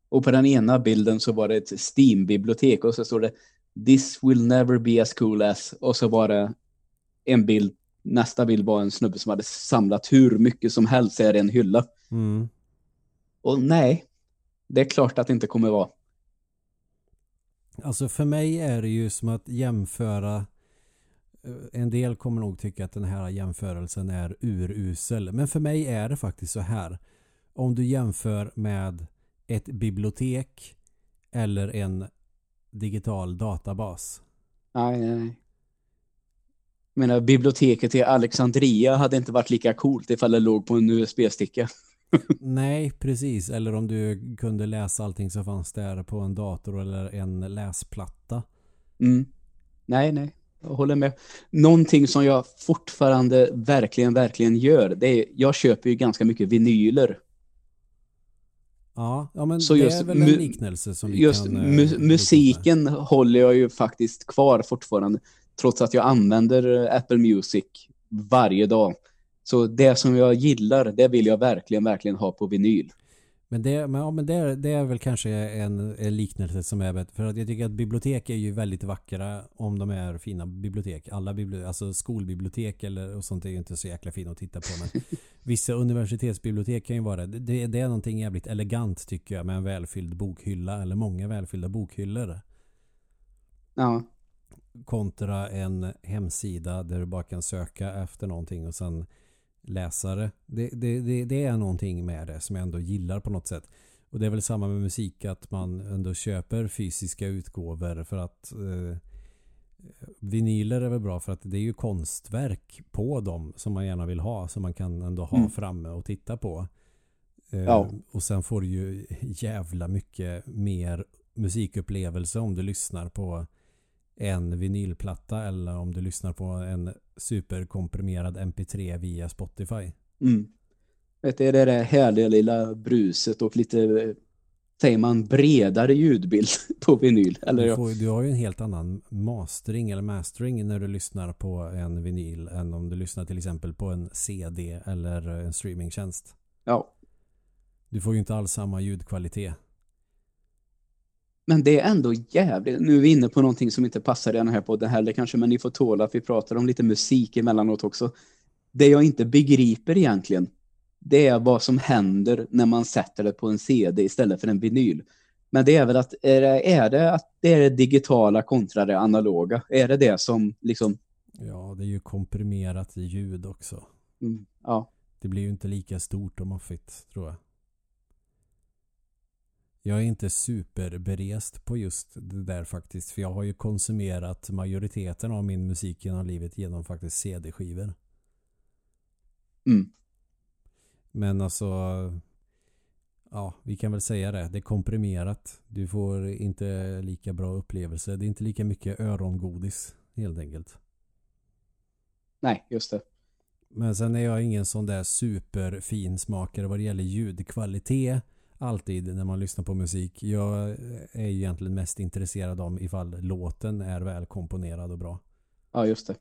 A: och på den ena bilden så var det ett Steam-bibliotek och så står det This will never be as cool as och så var det en bild nästa bild var en snubbe som hade samlat hur mycket som helst i en hylla.
B: Mm.
A: Och nej, det är klart att det inte kommer vara.
B: Alltså för mig är det ju som att jämföra en del kommer nog tycka att den här jämförelsen är urusel. Men för mig är det faktiskt så här. Om du jämför med ett bibliotek eller en digital databas.
A: Nej, nej, nej. Menar, biblioteket i Alexandria hade inte varit lika coolt ifall det låg på en USB-sticka.
B: Nej, precis. Eller om du kunde läsa allting som fanns där på en dator eller en läsplatta.
A: Mm. Nej, nej. Jag håller med. Någonting som jag fortfarande verkligen, verkligen gör, det är, jag köper ju ganska mycket vinyler.
B: Ja, ja men
A: Så
B: det
A: just
B: är väl en liknelse som vi
A: Just
B: kan... eh,
A: mu- musiken håller jag ju faktiskt kvar fortfarande, trots att jag använder eh, Apple Music varje dag. Så det som jag gillar, det vill jag verkligen, verkligen ha på vinyl.
B: Men, det, men, ja, men det, är, det är väl kanske en, en liknelse som är bättre. För att jag tycker att bibliotek är ju väldigt vackra om de är fina bibliotek. Alla bibliotek, alltså skolbibliotek eller och sånt är ju inte så jäkla fina att titta på. Men vissa universitetsbibliotek kan ju vara det. Det, det är någonting jävligt elegant tycker jag med en välfylld bokhylla eller många välfyllda bokhyllor.
A: Ja,
B: Kontra en hemsida där du bara kan söka efter någonting och sen läsa det. Det, det, det. det är någonting med det som jag ändå gillar på något sätt. Och det är väl samma med musik att man ändå köper fysiska utgåvor för att eh, vinyler är väl bra för att det är ju konstverk på dem som man gärna vill ha som man kan ändå ha
A: Mm.
B: framme och titta på. Eh,
A: Ja.
B: Och sen får du ju jävla mycket mer musikupplevelse om du lyssnar på en vinylplatta eller om du lyssnar på en superkomprimerad mp3 via Spotify.
A: mm. Vet du, det är det härliga lilla bruset och lite, säger man, bredare ljudbild på vinyl. Eller
B: Du, får, du har ju en helt annan mastering eller mastering när du lyssnar på en vinyl än om du lyssnar till exempel på en CD eller en streamingtjänst.
A: ja.
B: Du får ju inte alls samma ljudkvalitet.
A: Men det är ändå jävligt, nu är vi inne på någonting som inte passar i den här podden heller kanske, men ni får tåla att vi pratar om lite musik emellanåt också. Det jag inte begriper egentligen, det är vad som händer när man sätter det på en CD istället för en vinyl. Men det är väl att, är det, är det att det är det digitala kontra det analoga? Är det det som liksom,
B: Ja, det är ju komprimerat ljud också.
A: mm, ja,
B: Det blir ju inte lika stort och maffigt tror jag. Jag är inte superberest på just det där faktiskt. För jag har ju konsumerat majoriteten av min musik genom livet genom faktiskt CD-skivor.
A: mm,
B: Men alltså Ja, vi kan väl säga det. Det är komprimerat. Du får inte lika bra upplevelse. Det är inte lika mycket örongodis helt enkelt.
A: nej, just det.
B: Men sen är jag ingen sån där superfin smakare vad det gäller ljudkvalitet. Alltid när man lyssnar på musik. Jag är ju egentligen mest intresserad om ifall låten är väl komponerad och bra.
A: Ja, just det.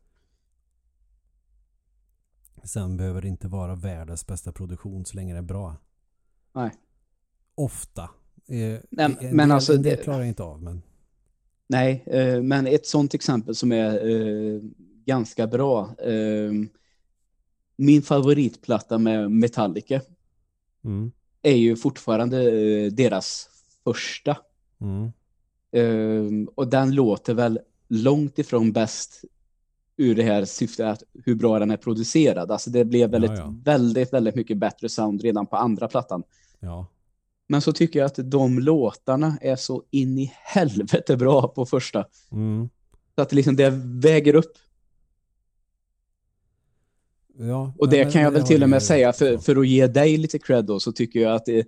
B: Sen behöver det inte vara världens bästa produktion så länge det är bra.
A: Nej.
B: Ofta. Eh,
A: Nej,
B: en
A: men alltså
B: en del
A: det-
B: klarar jag inte av, men
A: Nej, eh, men ett sånt exempel som är eh, ganska bra. Eh, min favoritplatta med Metallica
B: mm,
A: är ju fortfarande eh, deras första.
B: mm,
A: Eh, och den låter väl långt ifrån bäst ur det här syftet att hur bra den är producerad. Alltså det blev väldigt,
B: Ja, ja.
A: väldigt, väldigt mycket bättre sound redan på andra plattan.
B: ja.
A: Men så tycker jag att de låtarna är så in i helvete bra på första.
B: Mm.
A: Så att det liksom det väger upp.
B: Ja
A: Och det
B: men
A: kan jag väl till och med säga, för, för att ge dig lite cred då, så tycker jag att det,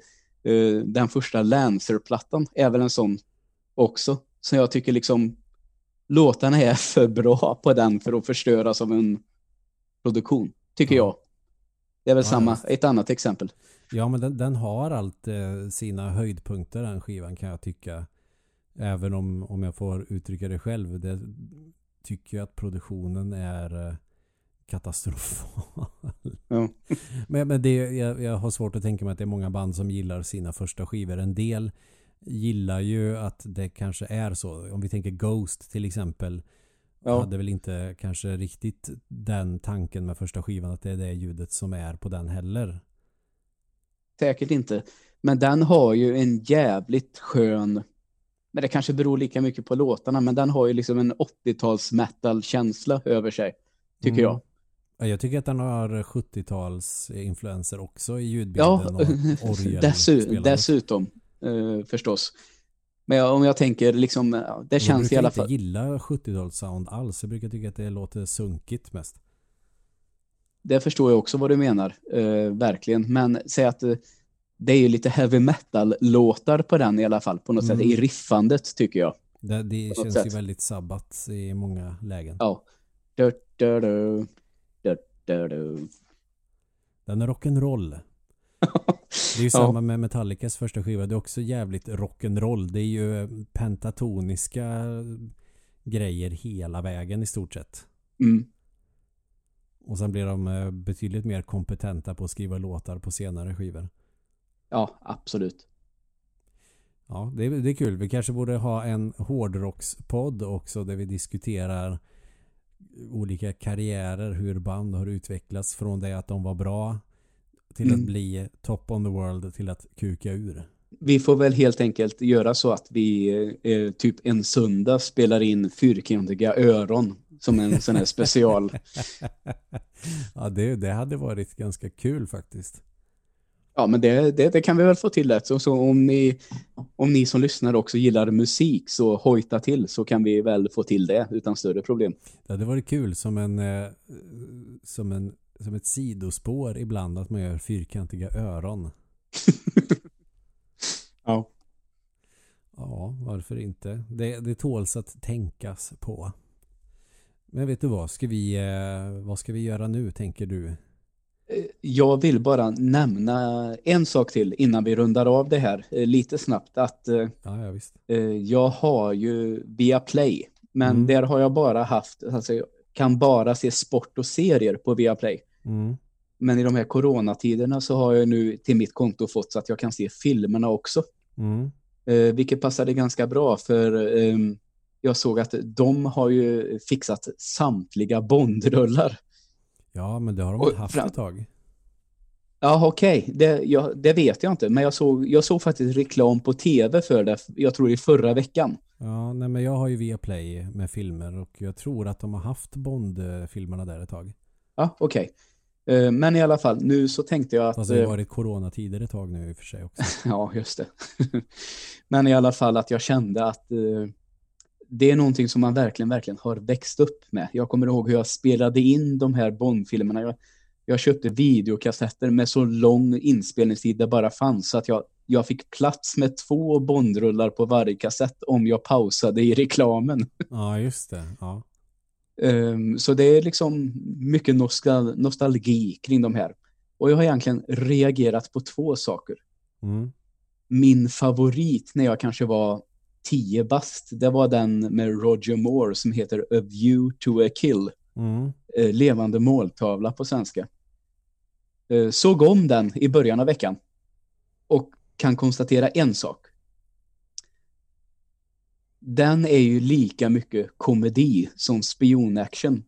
A: eh, den första Lancer-plattan är väl en sån också. Så jag tycker liksom låtarna är för bra på den för att förstöras av en produktion, tycker
B: Ja.
A: jag. Det är väl
B: Ja,
A: samma, ett annat exempel.
B: Ja, men den, den har allt eh, sina höjdpunkter den skivan kan jag tycka. Även om, om jag får uttrycka det själv. Det tycker jag att produktionen är eh, katastrofal.
A: Ja.
B: men men det, jag, jag har svårt att tänka mig att det är många band som gillar sina första skivor. En del gillar ju att det kanske är så. Om vi tänker Ghost till exempel.
A: Ja.
B: Hade väl inte kanske riktigt den tanken med första skivan att det är det ljudet som är på den heller.
A: Säkert inte. Men den har ju en jävligt skön, men det kanske beror lika mycket på låtarna, men den har ju liksom en 80-tals metal-känsla över sig, tycker
B: Mm.
A: jag.
B: Ja, Jag tycker att den har 70-tals influenser också i
A: Ja,
B: ljudbilden och
A: dessu dessutom eh, förstås. Men jag, om jag tänker liksom, ja, det
B: Jag
A: känns
B: brukar
A: i alla
B: inte
A: fall.
B: gilla 70-talssound alls. Jag brukar tycka att det låter sunkigt mest.
A: Det förstår jag också vad du menar, eh, verkligen. Men säg att eh, det är ju lite heavy metal-låtar på den i alla fall, på något
B: Mm.
A: sätt, i riffandet tycker jag.
B: Det, det känns
A: sätt.
B: ju väldigt sabbat i många lägen.
A: Ja. Du, du, du, du, du, du.
B: Den är rock'n'roll. Det är ju
A: Ja.
B: samma med Metallicas första skiva. Det är också jävligt rock'n'roll. Det är ju pentatoniska grejer hela vägen i stort sett.
A: Mm.
B: Och sen blir de eh, betydligt mer kompetenta på att skriva låtar på senare skivor.
A: Ja, absolut.
B: Ja, det är, det är kul. Vi kanske borde ha en hårdrockspodd också där vi diskuterar olika karriärer, hur band har utvecklats från det att de var bra till
A: Mm.
B: att bli top on the world till att kuka ur.
A: Vi får väl helt enkelt göra så att vi eh, typ en söndag spelar in fyrkantiga öron som en sån här special.
B: ja, det, det hade varit ganska kul faktiskt.
A: Ja, men det, det, det kan vi väl få till det. Så, så om, ni, om ni som lyssnar också gillar musik så hojta till så kan vi väl få till det utan större problem.
B: Det hade varit kul som en eh, som en som ett sidospår ibland att man gör fyrkantiga öron.
A: Ja.
B: Ja, varför inte? Det, det tåls att tänkas på. Men vet du vad, ska vi, eh, vad ska vi göra nu tänker du?
A: Eh, Jag vill bara nämna en sak till innan vi rundar av det här eh, lite snabbt. Att eh,
B: Ja, ja
A: eh, jag har ju via Play, men
B: Mm.
A: där har jag bara haft, alltså jag kan bara se sport och serier på Viaplay.
B: Mm.
A: Men i de här coronatiderna så har jag nu till mitt konto fått så att jag kan se filmerna också.
B: Mm.
A: Eh, vilket passade ganska bra för ehm, jag såg att de har ju fixat samtliga Bondrullar.
B: Ja, men det har de
A: Och
B: haft
A: fram-
B: ett tag.
A: Ja, okej. Det, ja, det vet jag inte. Men jag såg, jag såg faktiskt reklam på tv för det, jag tror i förra veckan.
B: Ja, nej men jag har ju Viaplay med filmer och jag tror att de har haft Bond-filmerna där ett tag.
A: Ja, okej. Eh, Men i alla fall, nu så tänkte jag att...
B: Fast det har
A: eh,
B: varit coronatider ett tag nu i och för sig också.
A: Ja, just det. Men i alla fall att jag kände att eh, det är någonting som man verkligen, verkligen har växt upp med. Jag kommer ihåg hur jag spelade in de här Bond-filmerna. Jag, jag köpte videokassetter med så lång inspelningstid det bara fanns så att jag, jag fick plats med två Bondrullar på varje kassett om jag pausade i reklamen.
B: Ja, just det. Ja.
A: Ehm, så det är liksom mycket nostal nostalgi kring de här. Och jag har egentligen reagerat på två saker
B: Mm.
A: min favorit när jag kanske var 10 bast, det var den med Roger Moore som heter A View to a Kill.
B: Mm.
A: Eh, levande måltavla på svenska. Eh, såg om den i början av veckan. Och kan konstatera en sak. den är ju lika mycket komedi som spionaction.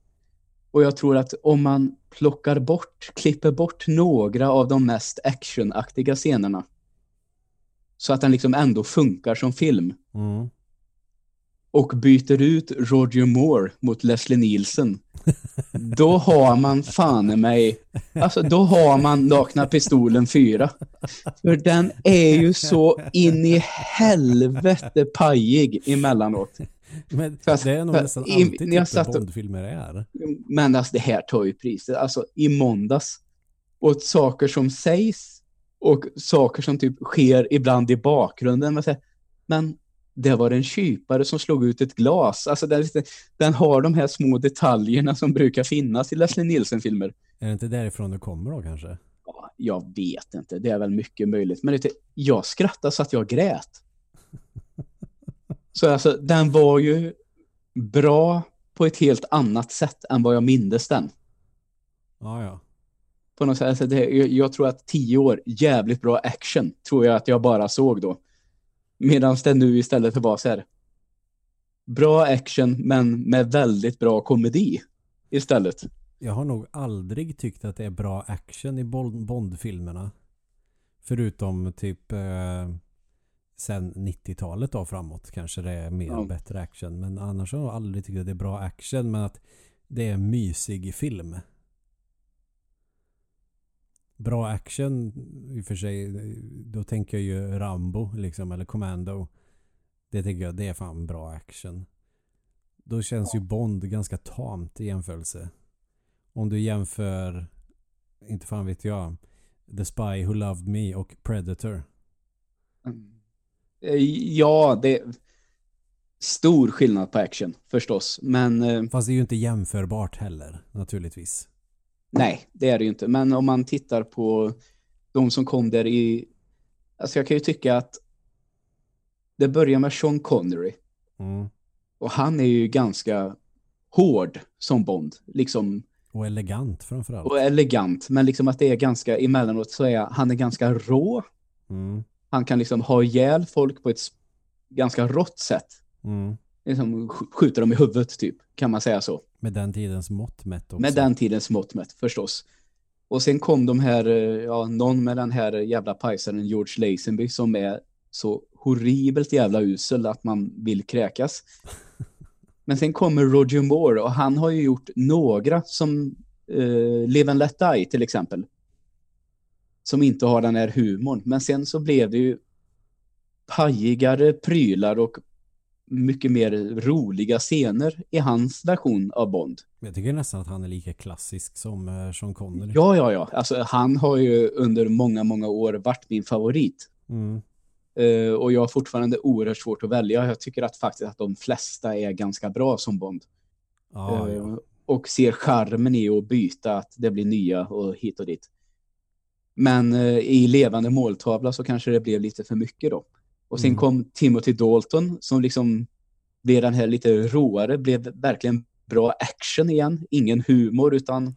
A: Och jag tror att om man plockar bort, klipper bort några av de mest actionaktiga scenerna så att den liksom ändå funkar som film
B: Mm.
A: och byter ut Roger Moore mot Leslie Nielsen då har man fan i mig alltså då har man Nakna Pistolen 4 för den är ju så in i helvete pajig emellanåt
B: Men det är nog nästan
A: i-
B: alltid
A: jag
B: typ Bondfilmer är.
A: Men alltså det här tar ju priset. Alltså i måndags. Och saker som sägs och saker som typ sker ibland i bakgrunden. Man säger, men det var en kypare som slog ut ett glas. Alltså den, den har de här små detaljerna som brukar finnas i Leslie Nielsen-filmer.
B: Är det inte därifrån det kommer då kanske?
A: Ja, Jag vet inte, det är väl mycket möjligt. Men vet jag skrattade så att jag grät. Så alltså, den var ju bra på ett helt annat sätt än vad jag mindes den.
B: Ja, ja.
A: På något sätt. Alltså det, jag, tror att tio år, jävligt bra action, tror jag att jag bara såg då. Medan det nu istället var så här. Bra action, men med väldigt bra komedi istället.
B: Jag har nog aldrig tyckt att det är bra action i Bond- Bond-filmerna. Förutom typ eh, sen 90-talet då framåt kanske det är mer
A: Ja.
B: bättre action. Men annars har jag aldrig tyckt att det är bra action. Men att det är mysig film. Bra action i och för sig. Då tänker jag ju Rambo liksom. Eller Commando. Det tänker jag det är fan bra action. Då känns ju Bond ganska tamt i jämförelse. Om du jämför, inte fan vet jag, The Spy Who Loved Me och Predator.
A: Eh, Ja, det är stor skillnad på action förstås. Men eh,
B: Fast det är ju inte jämförbart heller, naturligtvis.
A: Nej, det är det ju inte. Men om man tittar på de som kom där i... Alltså jag kan ju tycka att det börjar med Sean Connery.
B: Mm.
A: Och han är ju ganska hård som Bond. Liksom,
B: Och elegant framförallt.
A: och elegant. Men liksom att det är ganska, emellanåt så är han är ganska rå.
B: Mm.
A: Han kan liksom ha ihjäl folk på ett ganska rått sätt.
B: Mm.
A: Liksom sk- skjuter dem i huvudet typ, kan man säga så.
B: Med den tidens mått mätt också.
A: Med den tidens mått mätt förstås. Och sen kom de här, eh, ja, någon med den här jävla pajsaren George Lazenby som är så horribelt jävla usel att man vill kräkas. Men sen kommer Roger Moore och han har ju gjort några som eh, Live and Let Die till exempel. Som inte har den här humorn. Men sen så blev det ju pajigare prylar och mycket mer roliga scener i hans version av Bond.
B: Jag tycker nästan att han är lika klassisk som eh, Sean Connery.
A: Ja, ja, ja. Alltså, han har ju under många, många år varit min favorit.
B: Mm.
A: Eh, och jag har fortfarande oerhört svårt att välja. Jag tycker att faktiskt att de flesta är ganska bra som Bond. Eh,
B: ja.
A: och ser charmen i att byta, att det blir nya och hit och dit. Men eh, i levande måltavla så kanske det blev lite för mycket då. Och sen
B: Mm.
A: kom Timothy Dalton som liksom blev den här lite råare, blev verkligen bra action igen. Ingen humor utan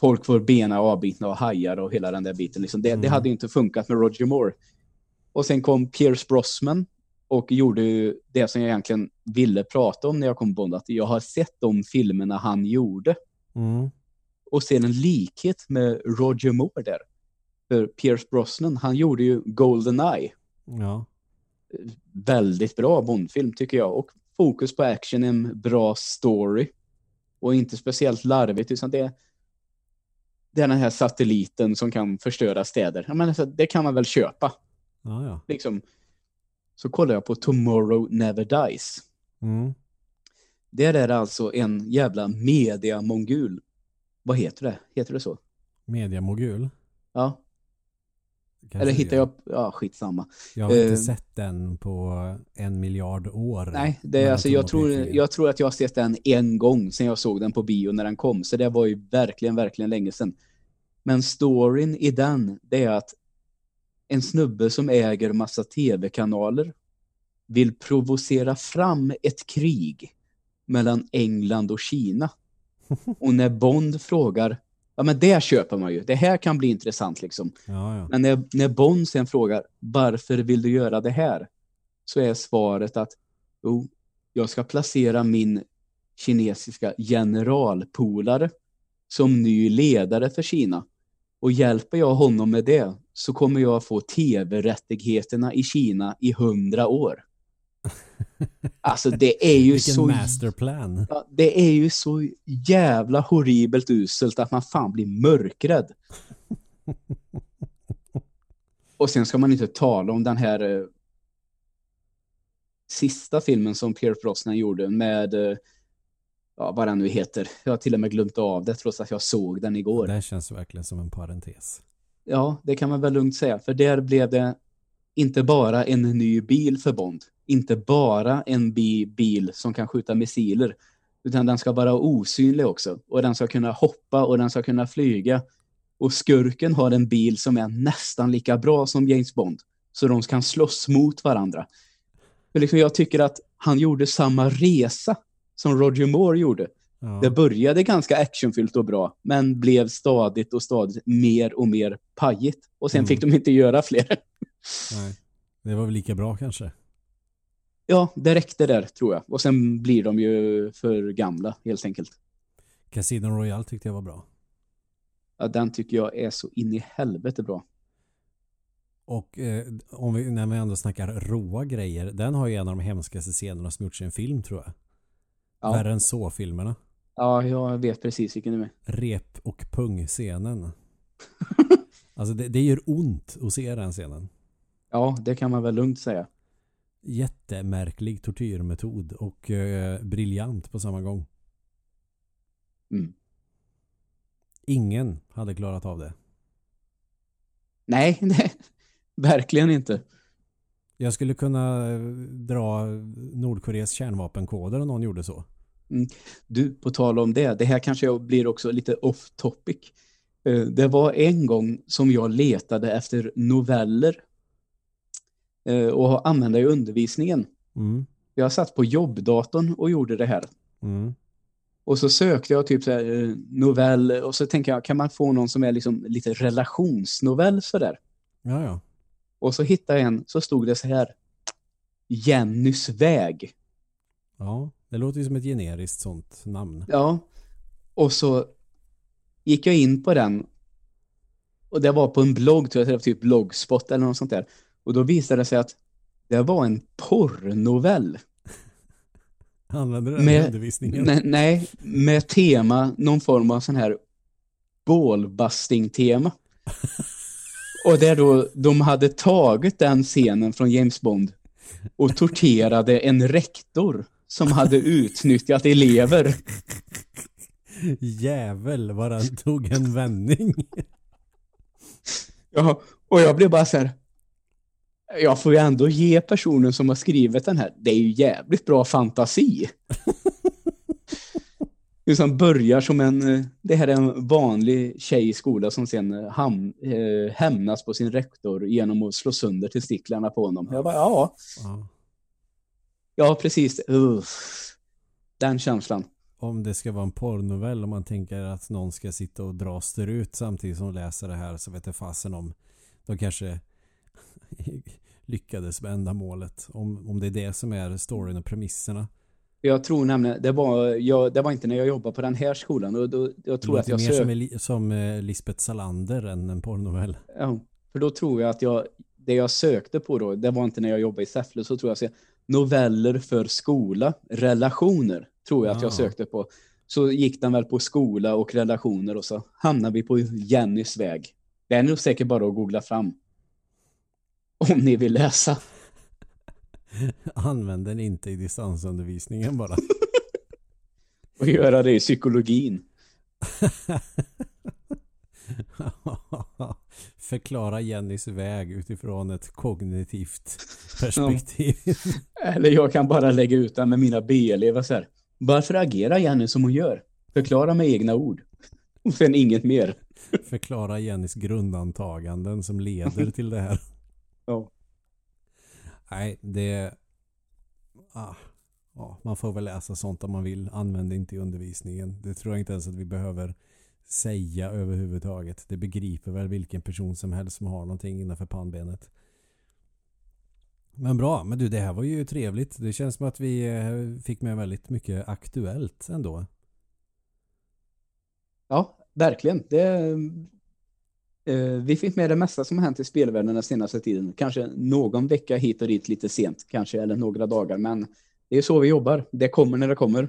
A: folk får bena avbitna och hajar och hela den där biten. Liksom det, det
B: Mm.
A: hade ju inte funkat med Roger Moore. Och sen kom Pierce Brosnan och gjorde det som jag egentligen ville prata om när jag kom Bond, att jag har sett de filmerna han gjorde
B: Mm.
A: och ser en likhet med Roger Moore där. För Pierce Brosnan, han gjorde ju Goldeneye.
B: Ja.
A: Väldigt bra Bondfilm tycker jag. Och fokus på action, en bra story. Och inte speciellt larvigt, utan det, det är den här satelliten som kan förstöra städer. Jag menar, så det kan man väl köpa.
B: Ja, ja.
A: Liksom. Så kollar jag på Tomorrow Never Dies.
B: Mm.
A: Där är det alltså en jävla media-mongul. Vad heter det? Heter det så?
B: Mediamogul.
A: Ja.
B: Kanske
A: Eller hittar jag... Ja, skitsamma.
B: Jag har inte
A: eh,
B: sett den på en miljard år.
A: Nej, det alltså, jag, tror, jag tror att jag har sett den en gång sen jag såg den på bio när den kom. Så det var ju verkligen, verkligen länge sedan. Men storyn i den, det är att en snubbe som äger massa tv-kanaler vill provocera fram ett krig mellan England och Kina. Och när Bond frågar, ja men det köper man ju, det här kan bli intressant liksom.
B: Ja, ja.
A: Men när, när Bond sen frågar varför vill du göra det här? Så är svaret att Jo, jag ska placera min kinesiska generalpolare som ny ledare för Kina. Och hjälper jag honom med det så kommer jag få tv-rättigheterna i Kina i hundra år. Alltså det är ju
B: Vilken
A: så...
B: masterplan.
A: Det är ju så jävla horribelt uselt att man fan blir mörkrädd. Och sen ska man inte tala om den här eh, sista filmen som Pierre Brosnan gjorde med eh, ja, vad den nu heter. Jag har till och med glömt av det trots att jag såg den igår.
B: Det här känns verkligen som en parentes.
A: Ja, det kan man väl lugnt säga. För där blev det inte bara en ny bil för Bond. Inte bara en bi bil som kan skjuta missiler. Utan den ska vara osynlig också. Och den ska kunna hoppa och den ska kunna flyga. Och skurken har en bil som är nästan lika bra som James Bond. Så de kan slåss mot varandra. För liksom jag tycker att han gjorde samma resa som Roger Moore gjorde.
B: Ja.
A: Det började ganska actionfyllt och bra, men blev stadigt och stadigt mer och mer pajigt. Och sen
B: Mm.
A: fick de inte göra fler.
B: Nej. Det var väl lika bra kanske.
A: Ja, det räckte där tror jag. Och sen blir de ju för gamla helt enkelt.
B: Casino Royale tyckte jag var bra.
A: Ja, den tycker jag är så in i helvete bra.
B: Och eh, om vi, när vi ändå snackar råa grejer. Den har ju en av de hemskaste scenerna som gjorts i en film tror jag.
A: Ja.
B: Värre än så filmerna.
A: Ja, jag vet precis vilken du är.
B: Rep och pung-scenen. alltså det, det gör ont att se den scenen.
A: Ja, det kan man väl lugnt säga.
B: Jättemärklig tortyrmetod och eh, briljant på samma gång.
A: Mm.
B: Ingen hade klarat av det.
A: Nej, nej, verkligen inte.
B: Jag skulle kunna eh, dra Nordkoreas kärnvapenkoder om någon gjorde så.
A: Du, på tal om det, det här kanske blir också lite off topic. Eh, Det var en gång som jag letade efter noveller och använda i undervisningen.
B: Mm.
A: Jag satt på jobbdatorn och gjorde det här.
B: Mm.
A: Och så sökte jag typ så här, eh, novell och så tänkte jag, kan man få någon som är liksom lite relationsnovell sådär?
B: Ja, ja.
A: Och så hittade jag en, så stod det så här. Jennys väg.
B: Ja, det låter ju som ett generiskt sånt namn.
A: Ja. Och så gick jag in på den. Och det var på en blogg, tror jag, typ bloggspot eller något sånt där. Och då visade det sig att det var en porrnovell.
B: Använder du den i
A: Med,
B: undervisningen?
A: nej, nej, med tema, någon form av sån här ballbusting-tema. Och där då de hade tagit den scenen från James Bond och torterade en rektor som hade utnyttjat elever.
B: Jävel vad den tog en vändning.
A: Ja, och jag blev bara så här. Jag får ju ändå ge personen som har skrivit den här. Det är ju jävligt bra fantasi. Det som börjar som en, det här är en vanlig tjej i skolan som sen eh, ham, eh, hämnas på sin rektor genom att slå sönder testiklarna på honom. Jag bara, ja,
B: Ja.
A: ja precis. Uff. Den känslan.
B: Om det ska vara en porrnovell om man tänker att någon ska sitta och dra ut samtidigt som läser det här så vet jag fasen om de kanske lyckades med ändamålet. Om, om det är det som är storyn och premisserna.
A: Jag tror nämligen, det var, jag, det var inte när jag jobbade på den här skolan. Och då, jag
B: Det
A: tror att
B: låter
A: jag
B: mer
A: sökte.
B: som, som eh, Lisbeth Salander än en porrnovell.
A: Ja, för då tror jag att jag, det jag sökte på då, det var inte när jag jobbade i Säffle, så tror jag att noveller för skola, relationer, tror jag att jag
B: Ah.
A: sökte på. Så gick den väl på skola och relationer och så hamnade vi på Jennys väg. Det är nog säkert bara att googla fram. Om ni vill läsa.
B: Använd den inte i distansundervisningen bara.
A: Och göra det i psykologin.
B: Förklara Jennys väg utifrån ett kognitivt perspektiv.
A: Eller jag kan bara lägga ut den med mina B-elever så här. Varför agerar Jenny som hon gör? Förklara med egna ord. Och sen inget mer.
B: Förklara Jennys grundantaganden som leder till det här.
A: Ja.
B: Nej, det... Ah, ja, man får väl läsa sånt om man vill. Använd det inte i undervisningen. Det tror jag inte ens att vi behöver säga överhuvudtaget. Det begriper väl vilken person som helst som har någonting innanför pannbenet. Men bra, men du det här var ju trevligt. Det känns som att vi eh, fick med väldigt mycket aktuellt ändå.
A: Ja, verkligen. Det, Eh, vi fick med det mesta som hänt i spelvärlden den senaste tiden. Kanske någon vecka hit och dit lite sent, kanske, eller några dagar. Men det är så vi jobbar. Det kommer när det kommer.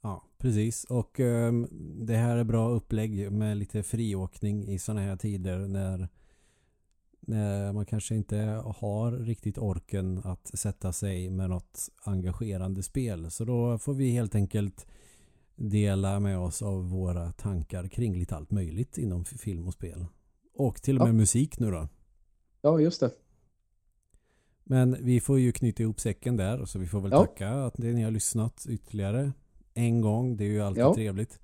B: Ja, precis. Och um, det här är bra upplägg med lite friåkning i sådana här tider när, när man kanske inte har riktigt orken att sätta sig med något engagerande spel. Så då får vi helt enkelt dela med oss av våra tankar kring lite allt möjligt inom film och spel. Och till och med ja. musik nu då.
A: Ja, just det.
B: Men vi får ju knyta ihop säcken där så vi får väl ja. tacka att ni har lyssnat ytterligare en gång. Det är ju alltid ja. trevligt.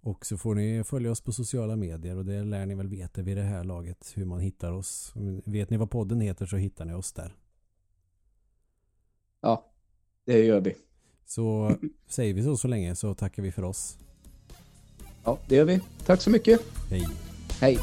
B: Och så får ni följa oss på sociala medier och det lär ni väl veta vid det här laget hur man hittar oss. Vet ni vad podden heter så hittar ni oss där.
A: Ja, det gör vi.
B: Så säger vi så så länge så tackar vi för oss.
A: Ja, det gör vi. Tack så mycket.
B: Hej.
A: Hej.